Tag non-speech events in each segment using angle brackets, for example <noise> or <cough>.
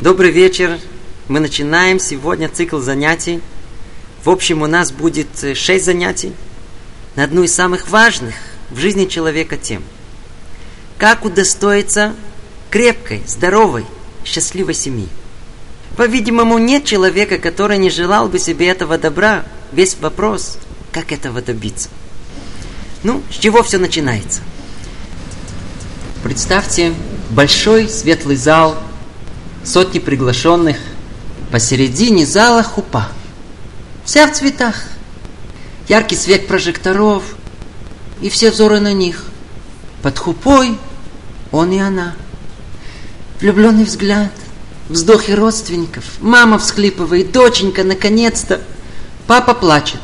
Добрый вечер. Мы начинаем сегодня цикл занятий. В общем, у нас будет э, шесть занятий на одну из самых важных в жизни человека тем. Как удостоиться крепкой, здоровой, счастливой семьи. По-видимому, нет человека, который не желал бы себе этого добра. Весь вопрос, как этого добиться. Ну, с чего все начинается? Представьте большой светлый зал, сотни приглашенных, посередине зала хупа. Вся в цветах. Яркий свет прожекторов, и все взоры на них. Под хупой он и она. Влюбленный взгляд, вздохи родственников, мама всхлипывает, доченька, наконец-то. Папа плачет.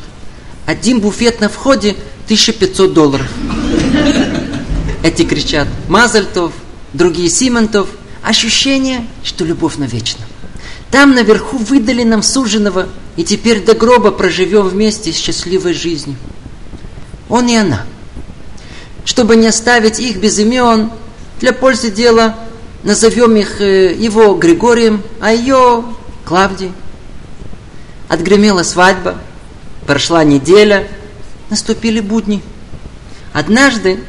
Один буфет на входе 1500 долларов. Эти кричат Мазальтов, другие Симонтов. Ощущение, что любовь навечно. Там наверху выдали нам суженого, и теперь до гроба проживем вместе с счастливой жизнью. Он и она. Чтобы не оставить их без имен, для пользы дела назовем их э, его Григорием, а ее Клавдией. Отгремела свадьба, прошла неделя, наступили будни. Однажды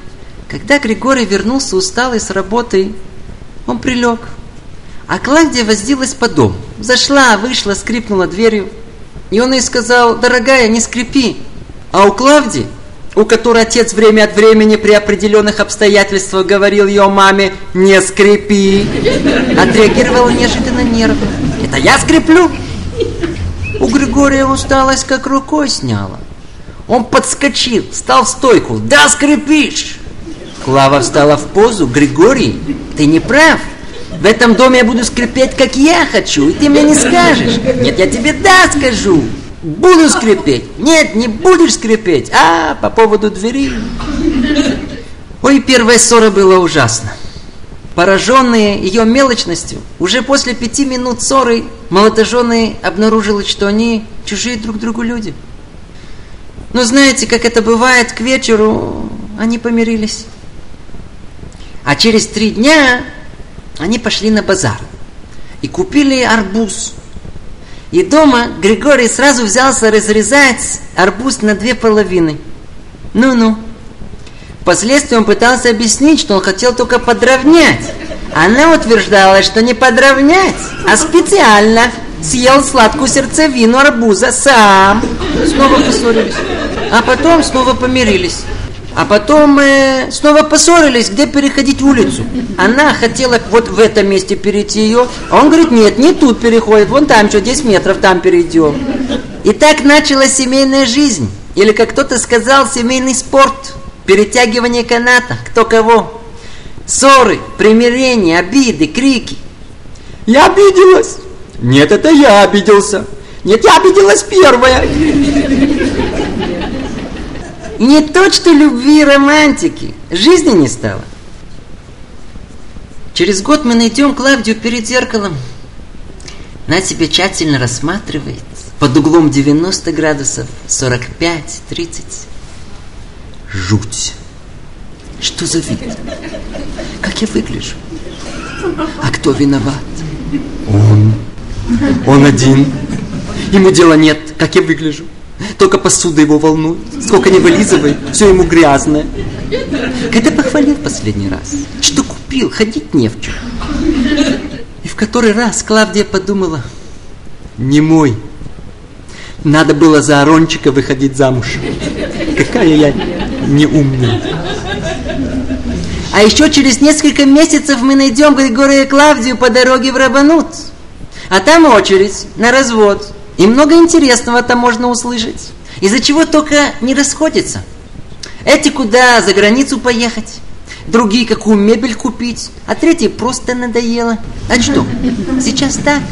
когда Григорий вернулся усталый с работы, он прилег. А Клавдия возилась по дому. Зашла, вышла, скрипнула дверью. И он ей сказал, дорогая, не скрипи. А у Клавдии, у которой отец время от времени при определенных обстоятельствах говорил ее маме «не скрипи», отреагировала неожиданно нервно. «Это я скреплю?» У Григория усталость как рукой сняла. Он подскочил, стал в стойку. «Да, скрипишь!» Клава встала в позу. Григорий, ты не прав. В этом доме я буду скрипеть, как я хочу, и ты мне не скажешь. Нет, я тебе да скажу. Буду скрипеть. Нет, не будешь скрипеть. А, по поводу двери. Ой, первая ссора была ужасна. Пораженные ее мелочностью, уже после пяти минут ссоры молодоженые обнаружили, что они чужие друг другу люди. Но знаете, как это бывает, к вечеру они помирились. А через три дня они пошли на базар и купили арбуз. И дома Григорий сразу взялся разрезать арбуз на две половины. Ну-ну. Впоследствии он пытался объяснить, что он хотел только подровнять. Она утверждала, что не подровнять, а специально съел сладкую сердцевину арбуза сам. Снова поссорились. А потом снова помирились. А потом э, снова поссорились, где переходить улицу. Она хотела вот в этом месте перейти ее, а он говорит, нет, не тут переходит, вон там что, 10 метров, там перейдем. И так началась семейная жизнь. Или, как кто-то сказал, семейный спорт. Перетягивание каната, кто кого. Ссоры, примирения, обиды, крики. Я обиделась. Нет, это я обиделся. Нет, я обиделась первая. Не то, что любви и романтики. Жизни не стало. Через год мы найдем Клавдию перед зеркалом. Она себя тщательно рассматривает. Под углом 90 градусов, 45, 30. Жуть. Что за вид? Как я выгляжу? А кто виноват? Он. Он один. Ему дела нет, как я выгляжу. Только посуда его волнует. Сколько не вылизывай, все ему грязное. Когда похвалил последний раз, что купил, ходить не в чем. И в который раз Клавдия подумала, не мой. Надо было за Арончика выходить замуж. Какая я неумная. А еще через несколько месяцев мы найдем Григория и Клавдию по дороге в Рабанут. А там очередь на развод. И много интересного там можно услышать. Из-за чего только не расходятся. Эти куда за границу поехать, другие какую мебель купить, а третьи просто надоело. А что, сейчас так?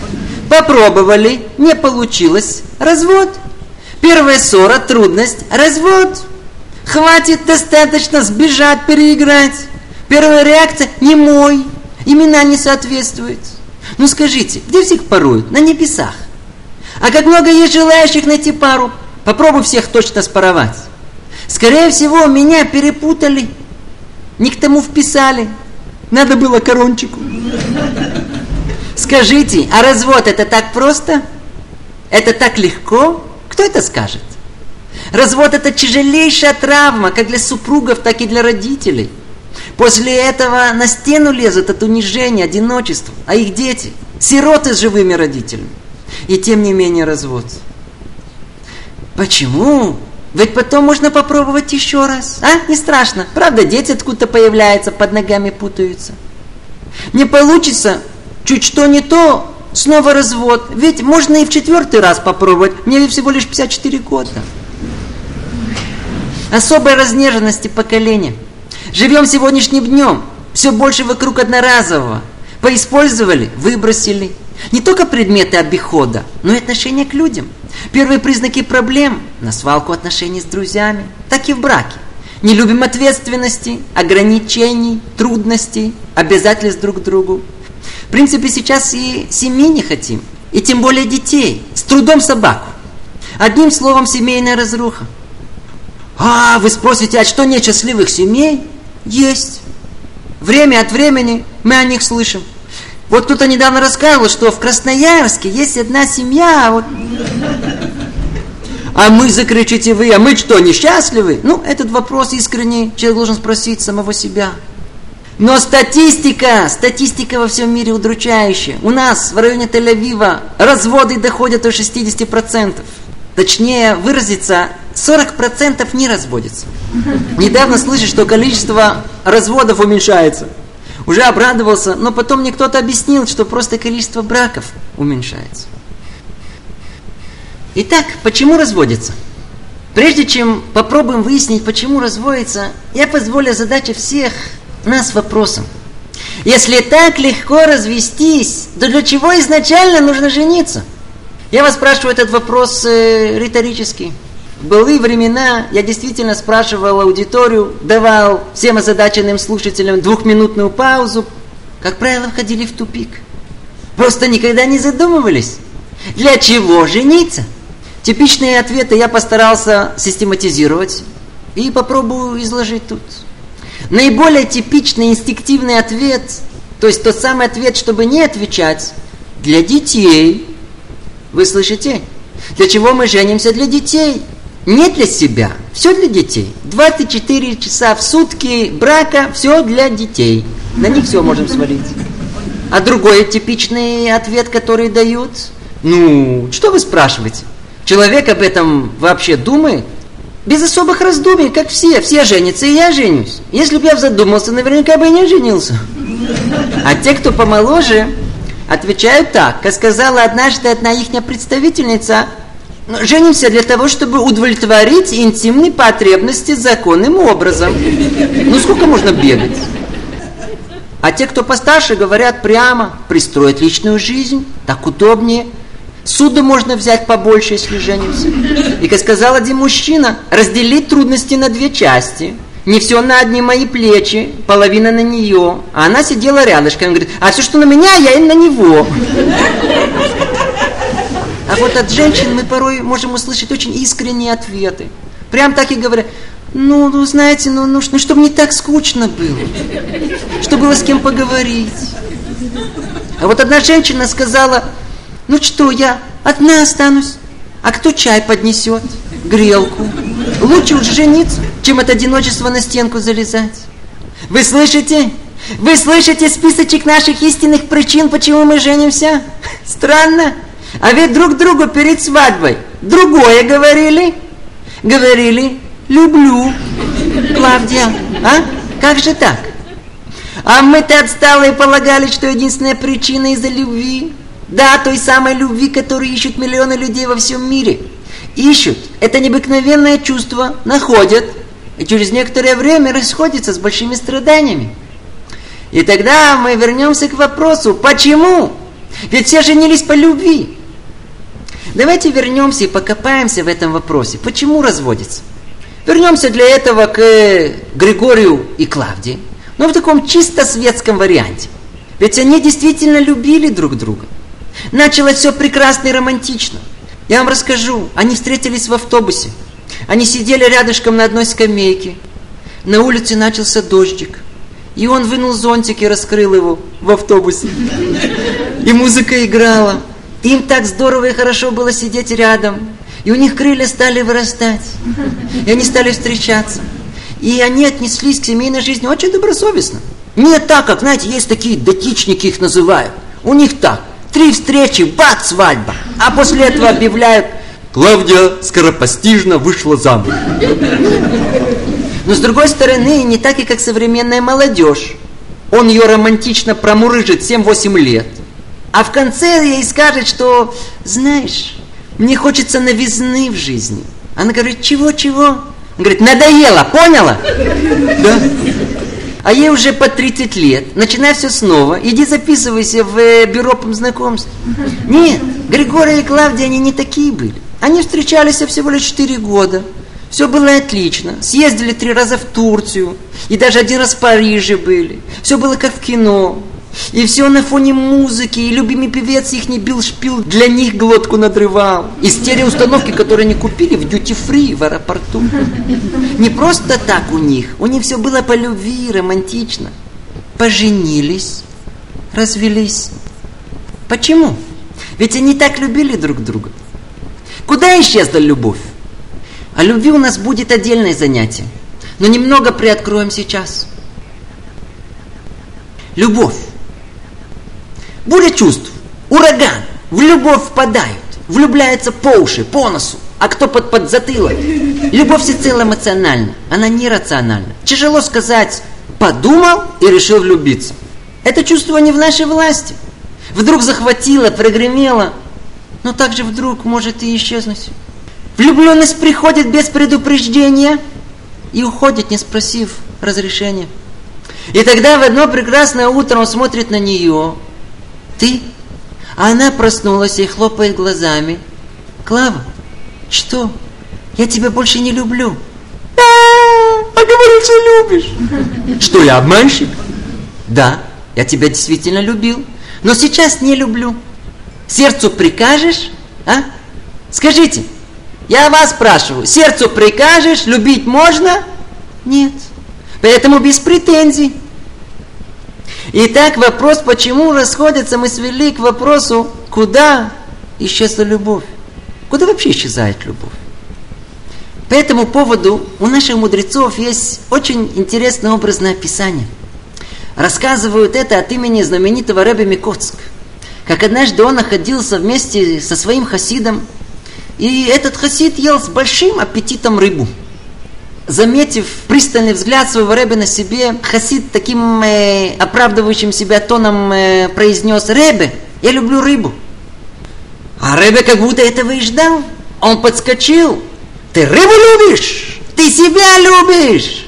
Попробовали, не получилось, развод. Первая ссора, трудность, развод. Хватит достаточно сбежать, переиграть. Первая реакция не мой, имена не соответствуют. Ну скажите, где всех поруют? На небесах. А как много есть желающих найти пару, попробуй всех точно споровать. Скорее всего, меня перепутали, не к тому вписали. Надо было корончику. Скажите, а развод это так просто? Это так легко? Кто это скажет? Развод это тяжелейшая травма, как для супругов, так и для родителей. После этого на стену лезут от унижения, одиночества, а их дети – сироты с живыми родителями. И тем не менее развод. Почему? Ведь потом можно попробовать еще раз. А? Не страшно. Правда, дети откуда-то появляются, под ногами путаются. Не получится, чуть что не то, снова развод. Ведь можно и в четвертый раз попробовать. Мне всего лишь 54 года. Особой разнеженности поколения. Живем сегодняшним днем. Все больше вокруг одноразового. Поиспользовали, выбросили. Не только предметы обихода, но и отношения к людям. Первые признаки проблем на свалку отношений с друзьями, так и в браке. Не любим ответственности, ограничений, трудностей, обязательств друг к другу. В принципе, сейчас и семьи не хотим, и тем более детей, с трудом собаку. Одним словом, семейная разруха. А, вы спросите, а что нет счастливых семей? Есть. Время от времени мы о них слышим. Вот кто-то недавно рассказывал, что в Красноярске есть одна семья, а вот... А мы, закричите вы, а мы что, несчастливы? Ну, этот вопрос искренний человек должен спросить самого себя. Но статистика, статистика во всем мире удручающая. У нас в районе Тель-Авива разводы доходят до 60%. Точнее выразиться, 40% не разводятся. Недавно слышишь, что количество разводов уменьшается. Уже обрадовался, но потом мне кто-то объяснил, что просто количество браков уменьшается. Итак, почему разводится? Прежде чем попробуем выяснить, почему разводится, я позволю задать всех нас вопросом. Если так легко развестись, то для чего изначально нужно жениться? Я вас спрашиваю этот вопрос э, риторический. В былые времена я действительно спрашивал аудиторию, давал всем озадаченным слушателям двухминутную паузу. Как правило, входили в тупик. Просто никогда не задумывались. Для чего жениться? Типичные ответы я постарался систематизировать и попробую изложить тут. Наиболее типичный инстинктивный ответ, то есть тот самый ответ, чтобы не отвечать, для детей. Вы слышите? Для чего мы женимся? Для детей. Не для себя. Все для детей. 24 часа в сутки брака, все для детей. На них все можем свалить. А другой типичный ответ, который дают, ну, что вы спрашиваете? Человек об этом вообще думает? Без особых раздумий, как все. Все женятся, и я женюсь. Если бы я задумался, наверняка бы и не женился. А те, кто помоложе, отвечают так. Как сказала однажды одна их представительница, женимся для того, чтобы удовлетворить интимные потребности законным образом. Ну сколько можно бегать? А те, кто постарше, говорят прямо, пристроить личную жизнь, так удобнее – Суда можно взять побольше, если женимся. И, как сказал один мужчина, разделить трудности на две части. Не все на одни мои плечи, половина на нее. А она сидела рядышком и говорит, а все, что на меня, я и на него. А вот от женщин мы порой можем услышать очень искренние ответы. Прям так и говорят, ну, ну знаете, ну, ну, ну чтобы не так скучно было. Чтобы было с кем поговорить. А вот одна женщина сказала, ну что, я одна останусь? А кто чай поднесет? Грелку. Лучше уж жениться, чем от одиночества на стенку залезать. Вы слышите? Вы слышите списочек наших истинных причин, почему мы женимся? Странно. А ведь друг другу перед свадьбой другое говорили. Говорили, люблю. Клавдия, а? Как же так? А мы-то отсталые полагали, что единственная причина из-за любви. Да, той самой любви, которую ищут миллионы людей во всем мире. Ищут. Это необыкновенное чувство, находят. И через некоторое время расходятся с большими страданиями. И тогда мы вернемся к вопросу, почему? Ведь все женились по любви. Давайте вернемся и покопаемся в этом вопросе. Почему разводятся? Вернемся для этого к Григорию и Клавдии, но в таком чисто светском варианте. Ведь они действительно любили друг друга. Началось все прекрасно и романтично. Я вам расскажу. Они встретились в автобусе. Они сидели рядышком на одной скамейке. На улице начался дождик. И он вынул зонтик и раскрыл его в автобусе. И музыка играла. Им так здорово и хорошо было сидеть рядом. И у них крылья стали вырастать. И они стали встречаться. И они отнеслись к семейной жизни очень добросовестно. Не так, как, знаете, есть такие датичники их называют. У них так. Три встречи, бац, свадьба. А после этого объявляют, Клавдия скоропостижно вышла замуж. Но с другой стороны, не так и как современная молодежь. Он ее романтично промурыжит 7-8 лет. А в конце ей скажет, что, знаешь, мне хочется новизны в жизни. Она говорит, чего-чего? Он говорит, надоело, поняла? Да. А ей уже по 30 лет. Начинай все снова. Иди записывайся в э, бюро по знакомству. Нет, Григорий и Клавдия, они не такие были. Они встречались всего лишь 4 года. Все было отлично. Съездили три раза в Турцию. И даже один раз в Париже были. Все было как в кино. И все на фоне музыки, и любимый певец их не бил шпил, для них глотку надрывал. И стереоустановки, которые они купили в дьюти-фри в аэропорту. Не просто так у них, у них все было по любви, романтично. Поженились, развелись. Почему? Ведь они так любили друг друга. Куда исчезла любовь? О любви у нас будет отдельное занятие. Но немного приоткроем сейчас. Любовь. Буря чувств, ураган, в любовь впадают, влюбляются по уши, по носу, а кто под подзатылок. Любовь всецело эмоциональна, она нерациональна. Тяжело сказать, подумал и решил влюбиться. Это чувство не в нашей власти. Вдруг захватило, прогремело, но также вдруг может и исчезнуть. Влюбленность приходит без предупреждения и уходит, не спросив разрешения. И тогда в одно прекрасное утро он смотрит на нее, ты? А она проснулась и хлопает глазами. Клава, что? Я тебя больше не люблю. А, говоришь, что любишь. Что, я обманщик? Да, я тебя действительно любил, но сейчас не люблю. Сердцу прикажешь, а? Скажите, я вас спрашиваю, сердцу прикажешь, любить можно? Нет. Поэтому без претензий. Итак, вопрос, почему расходятся, мы свели к вопросу, куда исчезла любовь? Куда вообще исчезает любовь? По этому поводу у наших мудрецов есть очень интересное образное описание. Рассказывают это от имени знаменитого Рэбби Микоцк. Как однажды он находился вместе со своим хасидом, и этот хасид ел с большим аппетитом рыбу – заметив пристальный взгляд своего Рэбе на себе, Хасид таким э, оправдывающим себя тоном э, произнес, «Ребе, я люблю рыбу». А Рэбе как будто этого и ждал. Он подскочил. «Ты рыбу любишь? Ты себя любишь!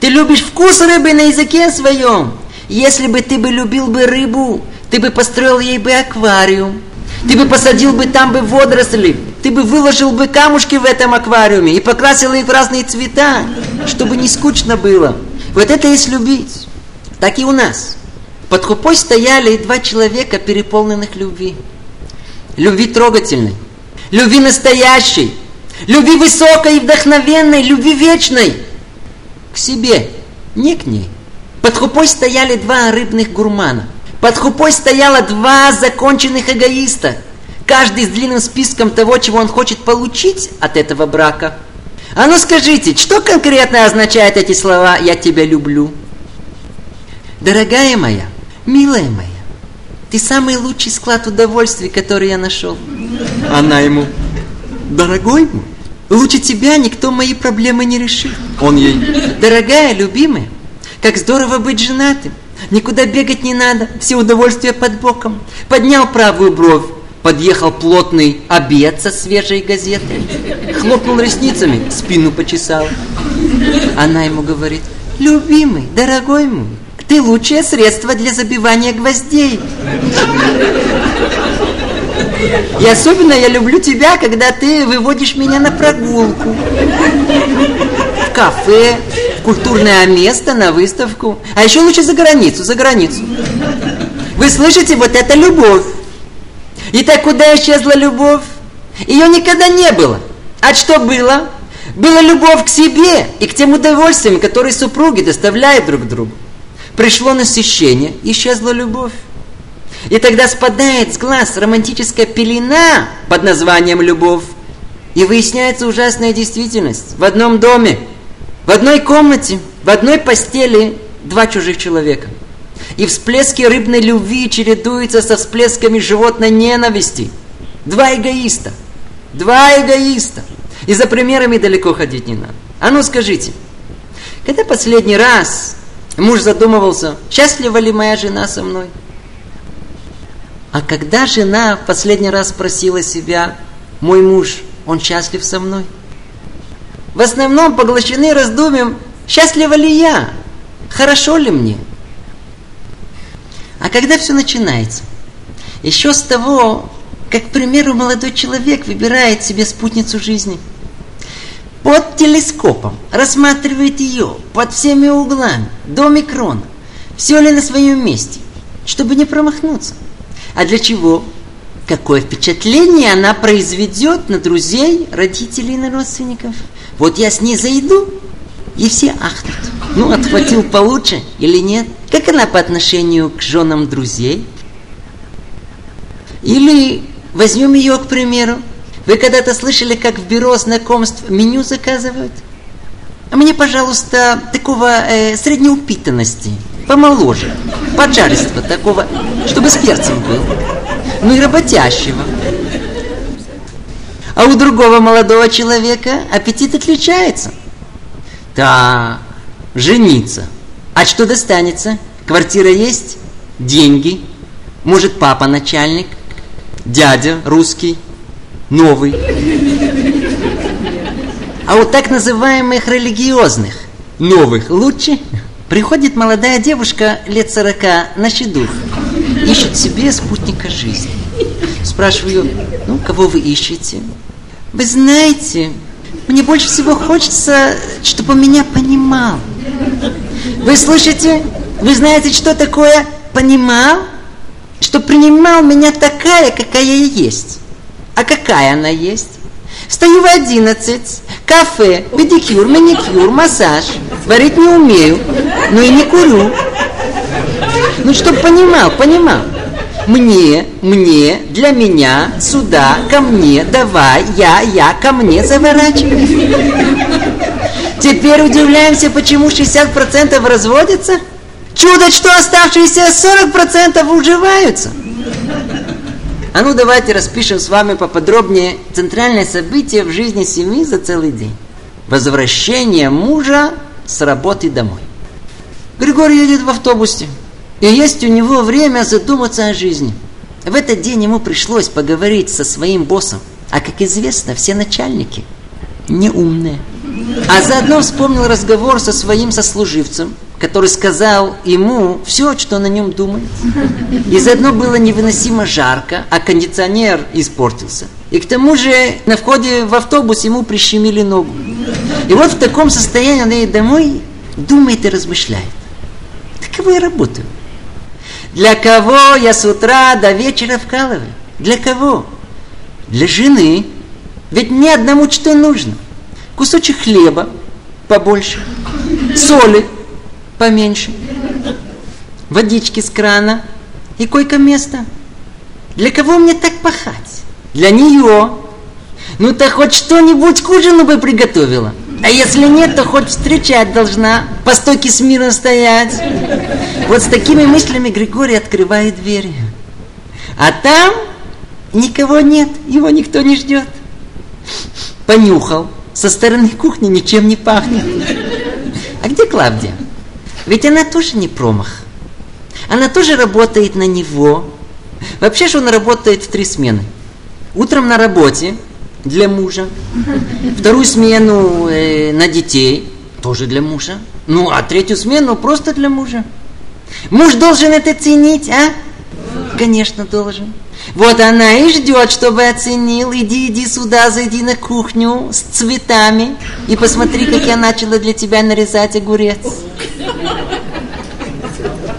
Ты любишь вкус рыбы на языке своем. Если бы ты бы любил бы рыбу, ты бы построил ей бы аквариум. Ты бы посадил бы там бы водоросли, ты бы выложил бы камушки в этом аквариуме и покрасил их в разные цвета, чтобы не скучно было. Вот это есть любить. Так и у нас. Под хупой стояли два человека, переполненных любви. Любви трогательной, любви настоящей, любви высокой и вдохновенной, любви вечной. К себе, не к ней. Под хупой стояли два рыбных гурмана – под хупой стояло два законченных эгоиста, каждый с длинным списком того, чего он хочет получить от этого брака. А ну скажите, что конкретно означают эти слова «я тебя люблю»? Дорогая моя, милая моя, ты самый лучший склад удовольствий, который я нашел. Она ему, дорогой мой, лучше тебя никто мои проблемы не решит. Он ей, дорогая, любимая, как здорово быть женатым. Никуда бегать не надо, все удовольствия под боком. Поднял правую бровь, подъехал плотный обед со свежей газетой. Хлопнул ресницами, спину почесал. Она ему говорит, любимый, дорогой мой, ты лучшее средство для забивания гвоздей. И особенно я люблю тебя, когда ты выводишь меня на прогулку. В кафе, культурное место, на выставку. А еще лучше за границу, за границу. Вы слышите, вот это любовь. Итак, куда исчезла любовь? Ее никогда не было. А что было? Была любовь к себе и к тем удовольствиям, которые супруги доставляют друг другу. Пришло насыщение, исчезла любовь. И тогда спадает с глаз романтическая пелена под названием «любовь». И выясняется ужасная действительность. В одном доме, в одной комнате, в одной постели два чужих человека. И всплески рыбной любви чередуются со всплесками животной ненависти. Два эгоиста. Два эгоиста. И за примерами далеко ходить не надо. А ну скажите, когда последний раз муж задумывался, счастлива ли моя жена со мной? А когда жена в последний раз спросила себя, мой муж, он счастлив со мной? В основном поглощены раздумьем, счастлива ли я? Хорошо ли мне? А когда все начинается? Еще с того, как, к примеру, молодой человек выбирает себе спутницу жизни. Под телескопом рассматривает ее под всеми углами, до микрона. Все ли на своем месте, чтобы не промахнуться. А для чего? Какое впечатление она произведет на друзей, родителей, на родственников. Вот я с ней зайду, и все ахнут. Ну, отхватил получше или нет? Как она по отношению к женам друзей? Или возьмем ее, к примеру. Вы когда-то слышали, как в бюро знакомств меню заказывают? А мне, пожалуйста, такого э, средней упитанности, помоложе, поджаристого такого, чтобы с перцем был. Ну и работящего. А у другого молодого человека аппетит отличается. Да, жениться. А что достанется? Квартира есть? Деньги? Может, папа начальник? Дядя русский? Новый? А у так называемых религиозных новых лучше? Приходит молодая девушка лет сорока на щедух, ищет себе спутника жизни. Спрашиваю, ну, кого вы ищете? Вы знаете, мне больше всего хочется, чтобы меня понимал. Вы слышите? Вы знаете, что такое понимал? Что принимал меня такая, какая я есть. А какая она есть? Встаю в одиннадцать, кафе, педикюр, маникюр, массаж. Варить не умею, но и не курю. Ну, чтоб понимал, понимал. Мне, мне, для меня, сюда, ко мне, давай, я, я, ко мне заворачивай. Теперь удивляемся, почему 60% разводятся? Чудо, что оставшиеся 40% уживаются. А ну давайте распишем с вами поподробнее центральное событие в жизни семьи за целый день. Возвращение мужа с работы домой. Григорий едет в автобусе. И есть у него время задуматься о жизни. В этот день ему пришлось поговорить со своим боссом. А как известно, все начальники неумные. А заодно вспомнил разговор со своим сослуживцем, который сказал ему все, что на нем думает. И заодно было невыносимо жарко, а кондиционер испортился. И к тому же на входе в автобус ему прищемили ногу. И вот в таком состоянии он едет домой, думает и размышляет. Таково я работаю. Для кого я с утра до вечера вкалываю? Для кого? Для жены. Ведь мне одному что нужно? Кусочек хлеба побольше, соли поменьше, водички с крана и койко-место. Для кого мне так пахать? Для нее. Ну, то хоть что-нибудь к ужину бы приготовила. А если нет, то хоть встречать должна, по стойке смирно стоять. Вот с такими мыслями Григорий открывает дверь. А там никого нет, его никто не ждет. Понюхал, со стороны кухни ничем не пахнет. А где Клавдия? Ведь она тоже не промах. Она тоже работает на него. Вообще же он работает в три смены. Утром на работе для мужа. Вторую смену э, на детей тоже для мужа. Ну, а третью смену просто для мужа. Муж должен это ценить, а? Конечно, должен. Вот она и ждет, чтобы оценил. Иди, иди сюда, зайди на кухню с цветами и посмотри, как я начала для тебя нарезать огурец.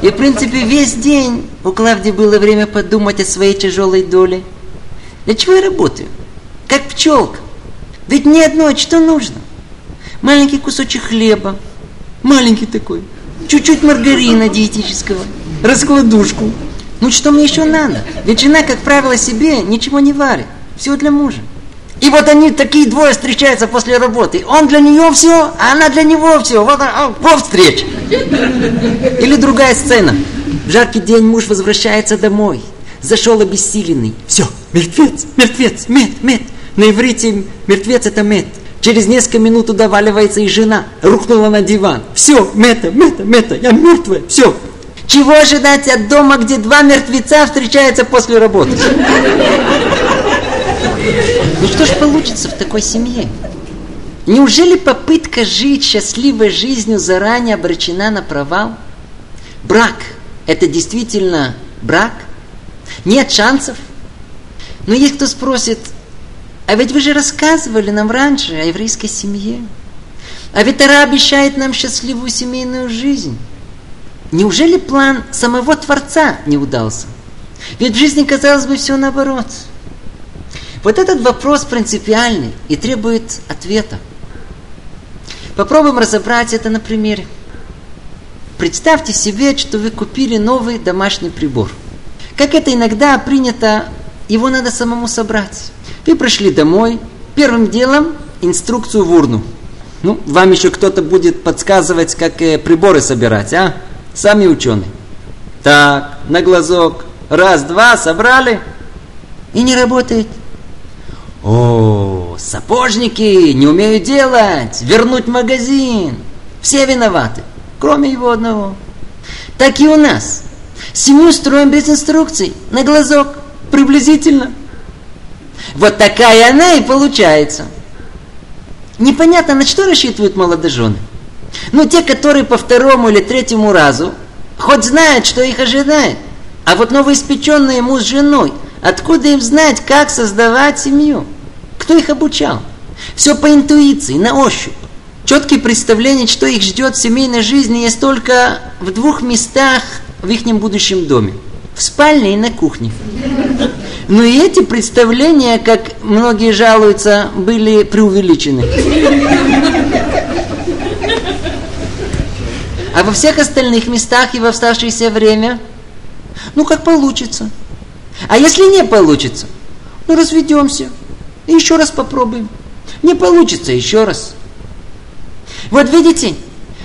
И, в принципе, весь день у Клавдии было время подумать о своей тяжелой доле. Для чего я работаю? Как пчелка. Ведь не одно, а что нужно? Маленький кусочек хлеба, маленький такой, чуть-чуть маргарина диетического, раскладушку, Ну что мне еще надо? Ведь жена, как правило, себе ничего не варит. Все для мужа. И вот они такие двое встречаются после работы. Он для нее все, а она для него все. Вот, а, вот встреча. Или другая сцена. В жаркий день муж возвращается домой. Зашел обессиленный. Все, мертвец, мертвец, мед, мед. На иврите мертвец это мед. Через несколько минут удаваливается и жена. Рухнула на диван. Все, мета, мета, мета, я мертвая, все. Чего ожидать от дома, где два мертвеца встречаются после работы? Ну что ж получится в такой семье? Неужели попытка жить счастливой жизнью заранее обречена на провал? Брак – это действительно брак? Нет шансов? Но есть кто спросит, а ведь вы же рассказывали нам раньше о еврейской семье. А ведь Тара обещает нам счастливую семейную жизнь. Неужели план самого Творца не удался? Ведь в жизни, казалось бы, все наоборот. Вот этот вопрос принципиальный и требует ответа. Попробуем разобрать это на примере. Представьте себе, что вы купили новый домашний прибор. Как это иногда принято, его надо самому собрать. Вы пришли домой, первым делом инструкцию в урну. Ну, вам еще кто-то будет подсказывать, как э, приборы собирать, а? Сами ученые. Так, на глазок. Раз, два, собрали. И не работает. О, сапожники не умеют делать. Вернуть магазин. Все виноваты, кроме его одного. Так и у нас. Семью строим без инструкций, на глазок, приблизительно. Вот такая она и получается. Непонятно, на что рассчитывают молодожены. Ну, те, которые по второму или третьему разу, хоть знают, что их ожидает. А вот новоиспеченные муж с женой, откуда им знать, как создавать семью? Кто их обучал? Все по интуиции, на ощупь. Четкие представления, что их ждет в семейной жизни, есть только в двух местах в их будущем доме. В спальне и на кухне. Но и эти представления, как многие жалуются, были преувеличены. А во всех остальных местах и в оставшееся время, ну как получится. А если не получится, ну разведемся и еще раз попробуем. Не получится, еще раз. Вот видите,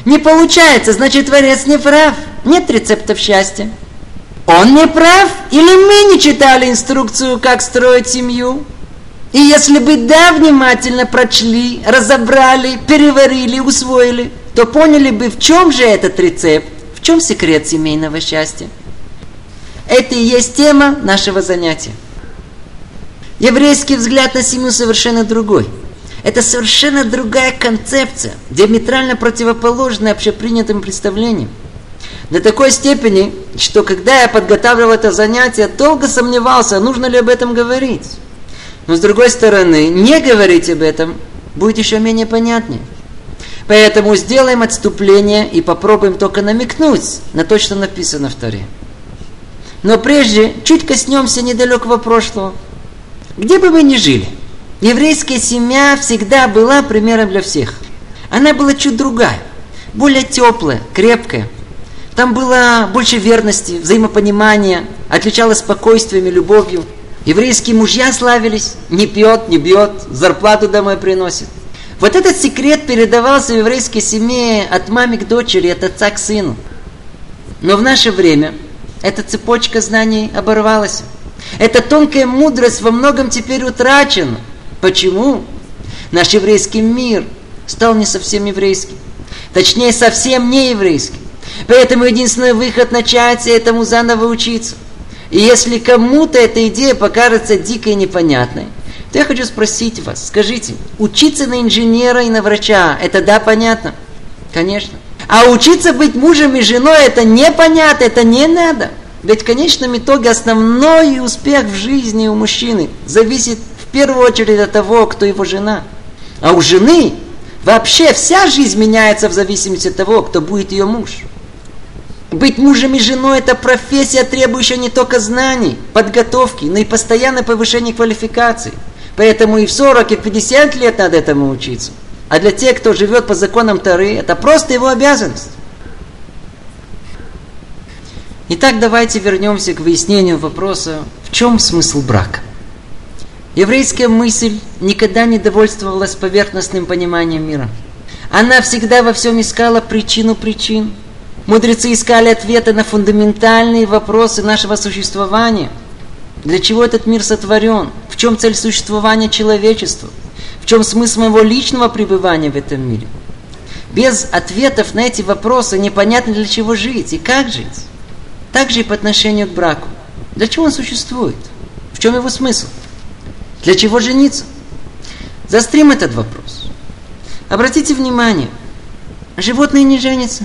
не получается, значит Творец не прав. Нет рецептов счастья. Он не прав? Или мы не читали инструкцию, как строить семью? И если бы да, внимательно прочли, разобрали, переварили, усвоили – то поняли бы, в чем же этот рецепт, в чем секрет семейного счастья. Это и есть тема нашего занятия. Еврейский взгляд на семью совершенно другой. Это совершенно другая концепция, диаметрально противоположная общепринятым представлениям. До такой степени, что когда я подготавливал это занятие, долго сомневался, нужно ли об этом говорить. Но с другой стороны, не говорить об этом будет еще менее понятнее. Поэтому сделаем отступление и попробуем только намекнуть на то, что написано в Торе. Но прежде чуть коснемся недалекого прошлого. Где бы мы ни жили, еврейская семья всегда была примером для всех. Она была чуть другая, более теплая, крепкая. Там было больше верности, взаимопонимания, отличалась спокойствием и любовью. Еврейские мужья славились, не пьет, не бьет, зарплату домой приносит. Вот этот секрет передавался в еврейской семье от мамы к дочери, от отца к сыну. Но в наше время эта цепочка знаний оборвалась. Эта тонкая мудрость во многом теперь утрачена. Почему? Наш еврейский мир стал не совсем еврейским. Точнее, совсем не еврейским. Поэтому единственный выход начать этому заново учиться. И если кому-то эта идея покажется дикой и непонятной, то я хочу спросить вас, скажите, учиться на инженера и на врача, это да, понятно? Конечно. А учиться быть мужем и женой, это непонятно, это не надо. Ведь в конечном итоге основной успех в жизни у мужчины зависит в первую очередь от того, кто его жена. А у жены вообще вся жизнь меняется в зависимости от того, кто будет ее муж. Быть мужем и женой – это профессия, требующая не только знаний, подготовки, но и постоянное повышение квалификации – Поэтому и в 40, и в 50 лет надо этому учиться. А для тех, кто живет по законам Тары, это просто его обязанность. Итак, давайте вернемся к выяснению вопроса, в чем смысл брака. Еврейская мысль никогда не довольствовалась поверхностным пониманием мира. Она всегда во всем искала причину причин. Мудрецы искали ответы на фундаментальные вопросы нашего существования. Для чего этот мир сотворен? В чем цель существования человечества? В чем смысл моего личного пребывания в этом мире? Без ответов на эти вопросы непонятно для чего жить и как жить. Также и по отношению к браку. Для чего он существует? В чем его смысл? Для чего жениться? Застрим этот вопрос. Обратите внимание, животные не женятся.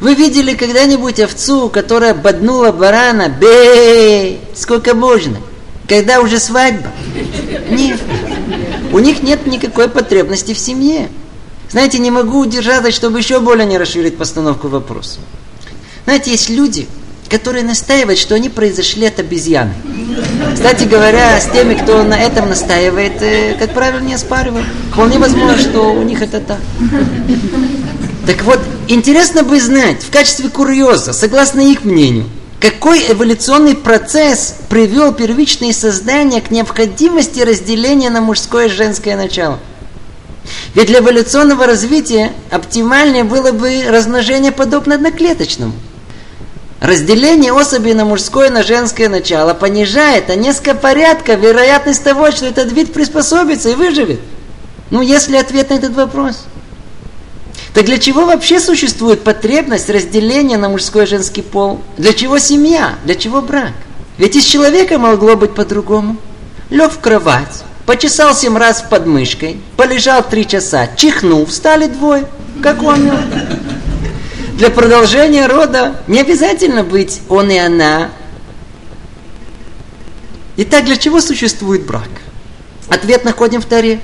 Вы видели когда-нибудь овцу, которая боднула барана? Бей! Сколько можно? Когда уже свадьба? Нет. У них нет никакой потребности в семье. Знаете, не могу удержаться, чтобы еще более не расширить постановку вопроса. Знаете, есть люди, которые настаивают, что они произошли от обезьяны. Кстати говоря, с теми, кто на этом настаивает, э, как правило, не оспаривают. Вполне возможно, что у них это так. Так вот, интересно бы знать, в качестве курьеза, согласно их мнению, какой эволюционный процесс привел первичные создания к необходимости разделения на мужское и женское начало? Ведь для эволюционного развития оптимальнее было бы размножение подобно одноклеточному. Разделение особей на мужское и на женское начало понижает на несколько порядков вероятность того, что этот вид приспособится и выживет. Ну, если ответ на этот вопрос. Так для чего вообще существует потребность разделения на мужской и женский пол? Для чего семья? Для чего брак? Ведь из человека могло быть по-другому. Лег в кровать, почесал семь раз подмышкой, полежал три часа, чихнул, встали двое. Как он для продолжения рода не обязательно быть он и она. Итак, для чего существует брак? Ответ находим в Таре.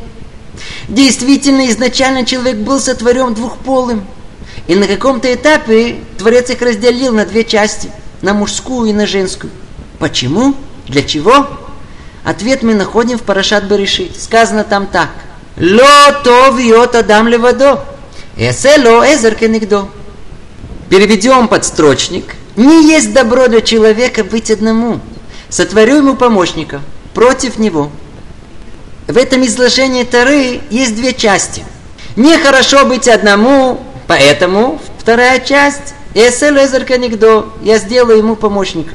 Действительно, изначально человек был сотворен двухполым. И на каком-то этапе Творец их разделил на две части. На мужскую и на женскую. Почему? Для чего? Ответ мы находим в Парашат Баришит. Сказано там так. Ло то вьет адам левадо. Эсе ло эзер кенигдо переведем подстрочник, не есть добро для человека быть одному. Сотворю ему помощника против него. В этом изложении Тары есть две части. Нехорошо быть одному, поэтому вторая часть Эсэл никто, я сделаю ему помощника.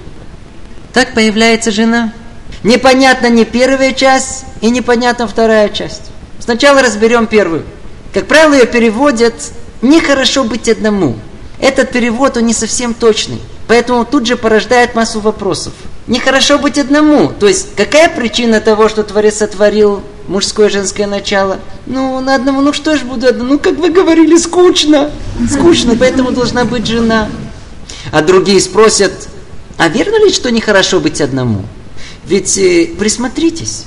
Так появляется жена. Непонятно не первая часть и непонятна вторая часть. Сначала разберем первую. Как правило, ее переводят «нехорошо быть одному». Этот перевод, он не совсем точный. Поэтому тут же порождает массу вопросов. Нехорошо быть одному. То есть, какая причина того, что Творец сотворил мужское и женское начало? Ну, на одному, ну что ж буду одному? Ну, как вы говорили, скучно. Скучно, поэтому должна быть жена. А другие спросят, а верно ли, что нехорошо быть одному? Ведь э, присмотритесь.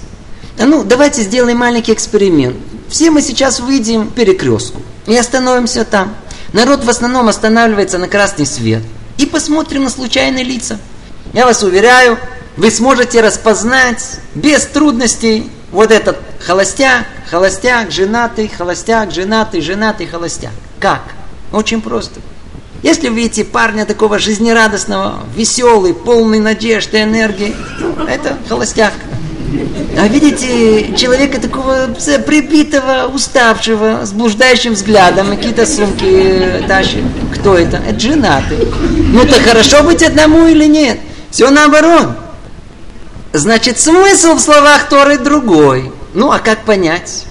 А ну, давайте сделаем маленький эксперимент. Все мы сейчас выйдем в перекрестку и остановимся там. Народ в основном останавливается на красный свет. И посмотрим на случайные лица. Я вас уверяю, вы сможете распознать без трудностей вот этот холостяк, холостяк, женатый, холостяк, женатый, женатый, холостяк. Как? Очень просто. Если вы видите парня такого жизнерадостного, веселый, полный надежды, энергии, это холостяк. А видите, человека такого прибитого, уставшего, с блуждающим взглядом, какие-то сумки тащит. Кто это? Это женатый. Ну то хорошо быть одному или нет? Все наоборот. Значит, смысл в словах Торы другой. Ну, а как понять?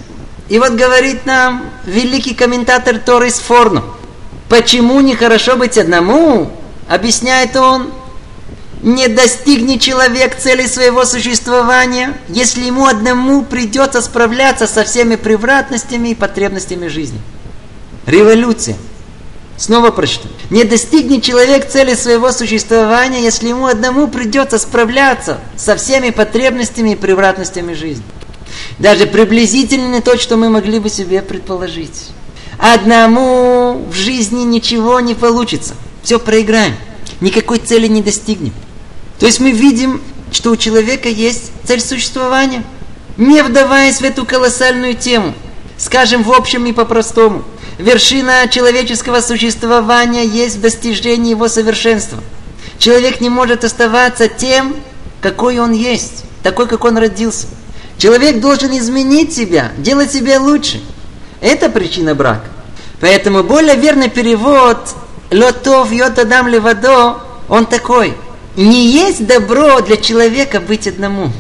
И вот говорит нам великий комментатор Торы Сфорну. Почему нехорошо быть одному? Объясняет он, не достигнет человек цели своего существования, если ему одному придется справляться со всеми превратностями и потребностями жизни. Революция. Снова прочту. Не достигнет человек цели своего существования, если ему одному придется справляться со всеми потребностями и превратностями жизни. Даже приблизительно не то, что мы могли бы себе предположить. Одному в жизни ничего не получится. Все проиграем. Никакой цели не достигнем. То есть мы видим, что у человека есть цель существования, не вдаваясь в эту колоссальную тему. Скажем в общем и по-простому. Вершина человеческого существования есть в достижении его совершенства. Человек не может оставаться тем, какой он есть, такой, как он родился. Человек должен изменить себя, делать себя лучше. Это причина брака. Поэтому более верный перевод «Лотов йот адам левадо» он такой. Не есть добро для человека быть одному.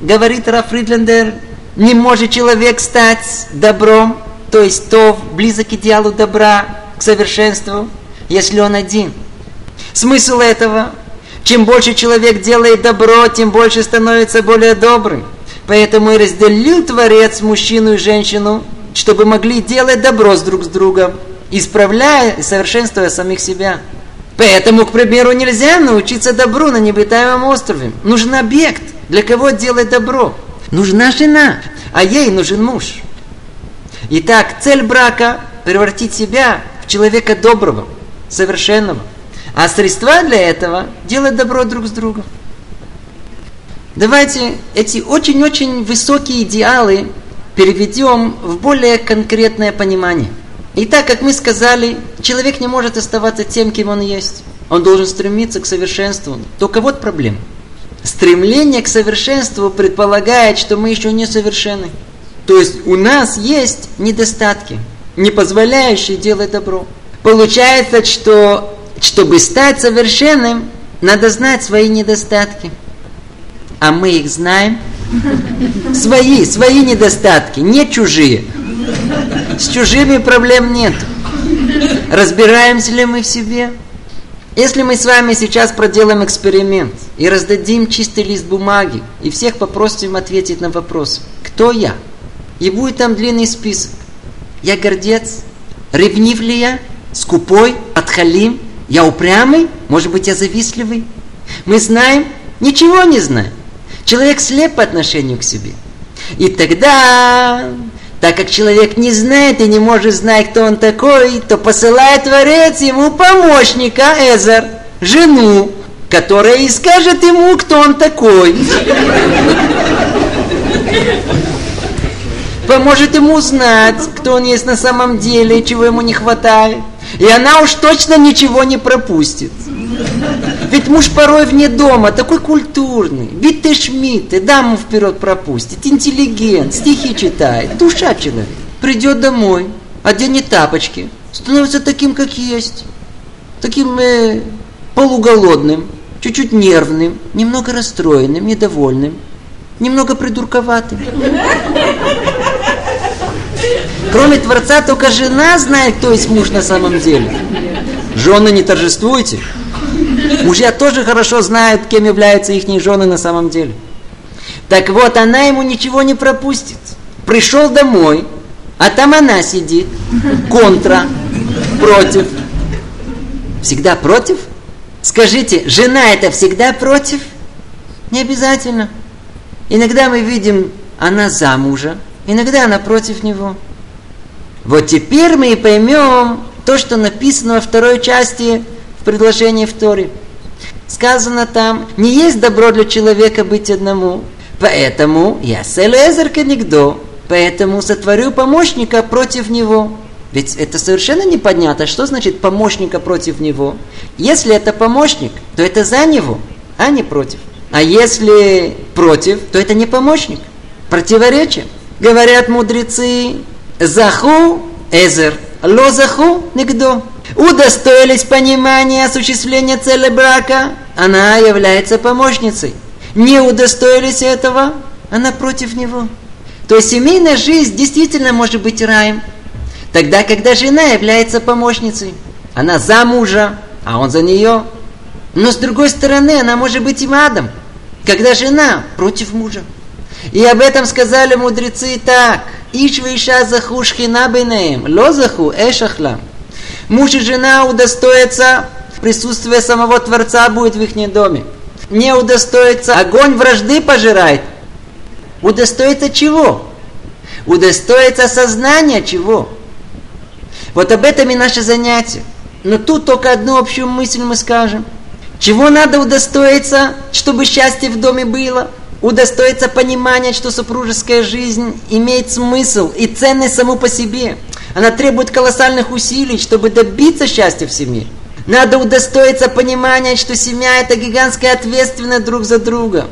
Говорит Раф Фридлендер, не может человек стать добром, то есть то близок к идеалу добра, к совершенству, если он один. Смысл этого, чем больше человек делает добро, тем больше становится более добрым. Поэтому и разделил Творец мужчину и женщину, чтобы могли делать добро с друг с другом, исправляя и совершенствуя самих себя. Поэтому, к примеру, нельзя научиться добру на необитаемом острове. Нужен объект, для кого делать добро. Нужна жена, а ей нужен муж. Итак, цель брака – превратить себя в человека доброго, совершенного. А средства для этого – делать добро друг с другом. Давайте эти очень-очень высокие идеалы переведем в более конкретное понимание. И так, как мы сказали, человек не может оставаться тем, кем он есть. Он должен стремиться к совершенству. Только вот проблема. Стремление к совершенству предполагает, что мы еще не совершенны. То есть у нас есть недостатки, не позволяющие делать добро. Получается, что чтобы стать совершенным, надо знать свои недостатки – а мы их знаем. Свои, свои недостатки, не чужие. С чужими проблем нет. Разбираемся ли мы в себе? Если мы с вами сейчас проделаем эксперимент и раздадим чистый лист бумаги, и всех попросим ответить на вопрос, кто я? И будет там длинный список. Я гордец? Ревнив ли я? Скупой? Подхалим? Я упрямый? Может быть, я завистливый? Мы знаем? Ничего не знаем. Человек слеп по отношению к себе. И тогда, так как человек не знает и не может знать, кто он такой, то посылает Творец ему помощника Эзер, жену, которая и скажет ему, кто он такой. Поможет ему узнать, кто он есть на самом деле, чего ему не хватает. И она уж точно ничего не пропустит. Ведь муж порой вне дома такой культурный, битый шмиты, даму вперед пропустит, интеллигент, стихи читает, душа человек. Придет домой, оденет тапочки, становится таким, как есть, таким э, полуголодным, чуть-чуть нервным, немного расстроенным, недовольным, немного придурковатым. Кроме Творца, только жена знает, кто есть муж на самом деле. Жены, не торжествуйте. Мужья тоже хорошо знают, кем являются их жены на самом деле. Так вот, она ему ничего не пропустит. Пришел домой, а там она сидит, контра, против. Всегда против? Скажите, жена это всегда против? Не обязательно. Иногда мы видим, она за мужа, иногда она против него. Вот теперь мы и поймем то, что написано во второй части предложении в Торе. Сказано там, не есть добро для человека быть одному, поэтому я селезер никто, поэтому сотворю помощника против него. Ведь это совершенно непонятно, что значит помощника против него. Если это помощник, то это за него, а не против. А если против, то это не помощник. Противоречие. Говорят мудрецы, заху эзер, ло заху никто удостоились понимания осуществления цели брака, она является помощницей. Не удостоились этого, она против него. То есть семейная жизнь действительно может быть раем. Тогда, когда жена является помощницей. Она за мужа, а он за нее. Но с другой стороны, она может быть и адом. Когда жена против мужа. И об этом сказали мудрецы так. Иш виша заху шхина бинеем, ло заху эшахлам. Муж и жена удостоятся присутствия самого Творца будет в их доме. Не удостоится, огонь вражды пожирает. Удостоится чего? Удостоится сознания чего? Вот об этом и наше занятие. Но тут только одну общую мысль мы скажем. Чего надо удостоиться, чтобы счастье в доме было? Удостоиться понимания, что супружеская жизнь имеет смысл и ценность саму по себе – она требует колоссальных усилий, чтобы добиться счастья в семье. Надо удостоиться понимания, что семья это гигантская ответственность друг за друга.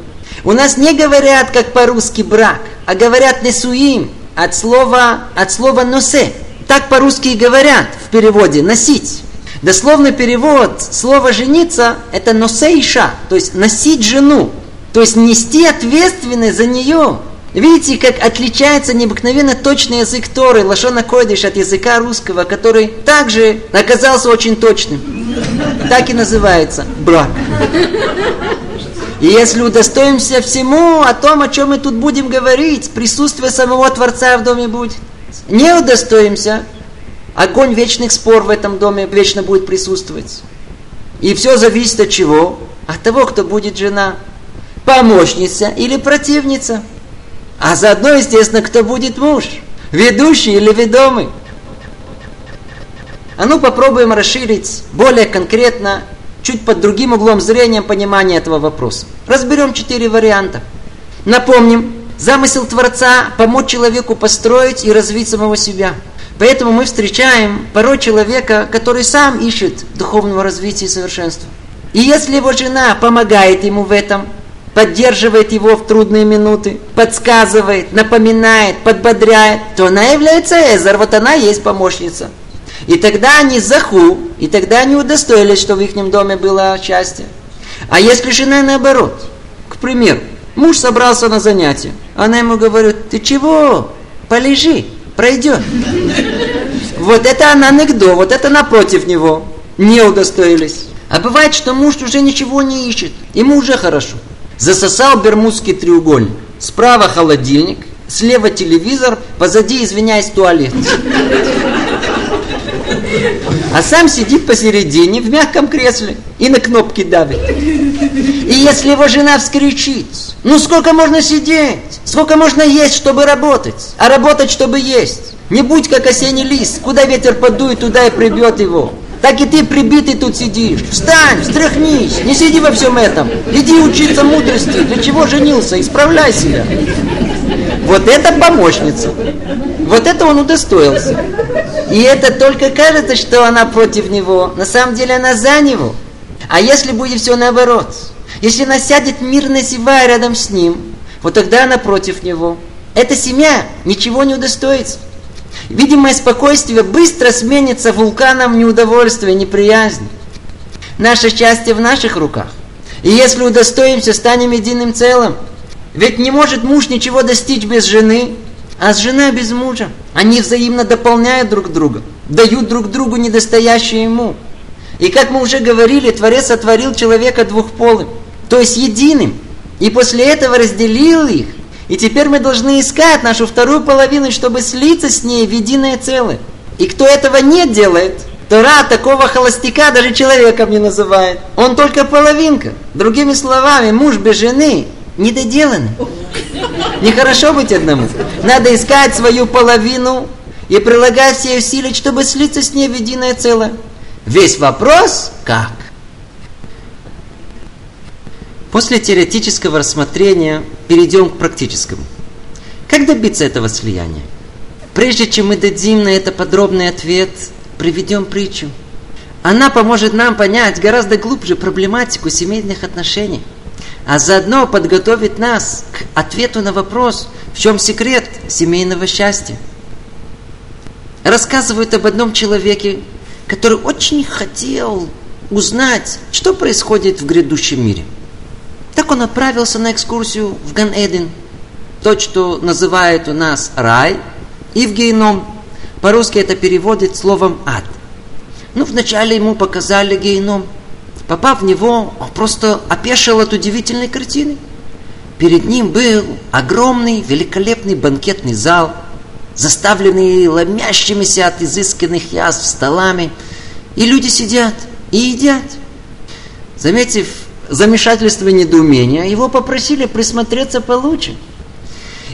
У нас не говорят, как по-русски брак, а говорят несуим, от слова, от слова носе. Так по-русски и говорят в переводе «носить». Дословный перевод слова «жениться» – это носейша, то есть носить жену, то есть нести ответственность за нее. Видите, как отличается необыкновенно точный язык Торы, Лашона Койдыш, от языка русского, который также оказался очень точным. Так и называется – брак. И если удостоимся всему о том, о чем мы тут будем говорить, присутствие самого Творца в доме будет. Не удостоимся, Огонь вечных спор в этом доме вечно будет присутствовать. И все зависит от чего? От того, кто будет жена. Помощница или противница. А заодно, естественно, кто будет муж. Ведущий или ведомый. А ну попробуем расширить более конкретно, чуть под другим углом зрения понимания этого вопроса. Разберем четыре варианта. Напомним, замысел Творца помочь человеку построить и развить самого себя – Поэтому мы встречаем порой человека, который сам ищет духовного развития и совершенства. И если его жена помогает ему в этом, поддерживает его в трудные минуты, подсказывает, напоминает, подбодряет, то она является Эзер, вот она есть помощница. И тогда они заху, и тогда они удостоились, что в их доме было счастье. А если жена наоборот, к примеру, муж собрался на занятие, она ему говорит, ты чего, полежи, пройдет. Вот это она нигдо, вот это напротив него. Не удостоились. А бывает, что муж уже ничего не ищет. Ему уже хорошо. Засосал бермудский треугольник. Справа холодильник, слева телевизор, позади, извиняюсь, туалет. А сам сидит посередине в мягком кресле и на кнопки давит. И если его жена вскричит, ну сколько можно сидеть, сколько можно есть, чтобы работать, а работать, чтобы есть. Не будь как осенний лист, куда ветер подует, туда и прибьет его. Так и ты прибитый тут сидишь. Встань, встряхнись, не сиди во всем этом. Иди учиться мудрости. Для чего женился? Исправляй себя. Вот это помощница. Вот это он удостоился. И это только кажется, что она против него. На самом деле она за него. А если будет все наоборот? Если она сядет мирно зевая рядом с ним, вот тогда она против него. Эта семья ничего не удостоится. Видимое спокойствие быстро сменится вулканом неудовольствия, неприязни. Наше счастье в наших руках. И если удостоимся, станем единым целым. Ведь не может муж ничего достичь без жены, а с жена без мужа. Они взаимно дополняют друг друга, дают друг другу недостоящее ему. И как мы уже говорили, Творец сотворил человека двухполым, то есть единым. И после этого разделил их. И теперь мы должны искать нашу вторую половину, чтобы слиться с ней в единое целое. И кто этого не делает, Тора такого холостяка даже человеком не называет. Он только половинка. Другими словами, муж без жены недоделанный. Нехорошо быть одному. Надо искать свою половину и прилагать все усилия, чтобы слиться с ней в единое целое. Весь вопрос – как? После теоретического рассмотрения перейдем к практическому. Как добиться этого слияния? Прежде чем мы дадим на это подробный ответ, приведем притчу. Она поможет нам понять гораздо глубже проблематику семейных отношений – а заодно подготовит нас к ответу на вопрос, в чем секрет семейного счастья. Рассказывают об одном человеке, который очень хотел узнать, что происходит в грядущем мире. Так он отправился на экскурсию в Ган-Эден, то, что называют у нас рай, и в гейном. По-русски это переводит словом ад. Ну, вначале ему показали гейном – Попав в него, он просто опешил от удивительной картины. Перед ним был огромный, великолепный банкетный зал, заставленный ломящимися от изысканных яств столами. И люди сидят и едят. Заметив замешательство и недоумение, его попросили присмотреться получше.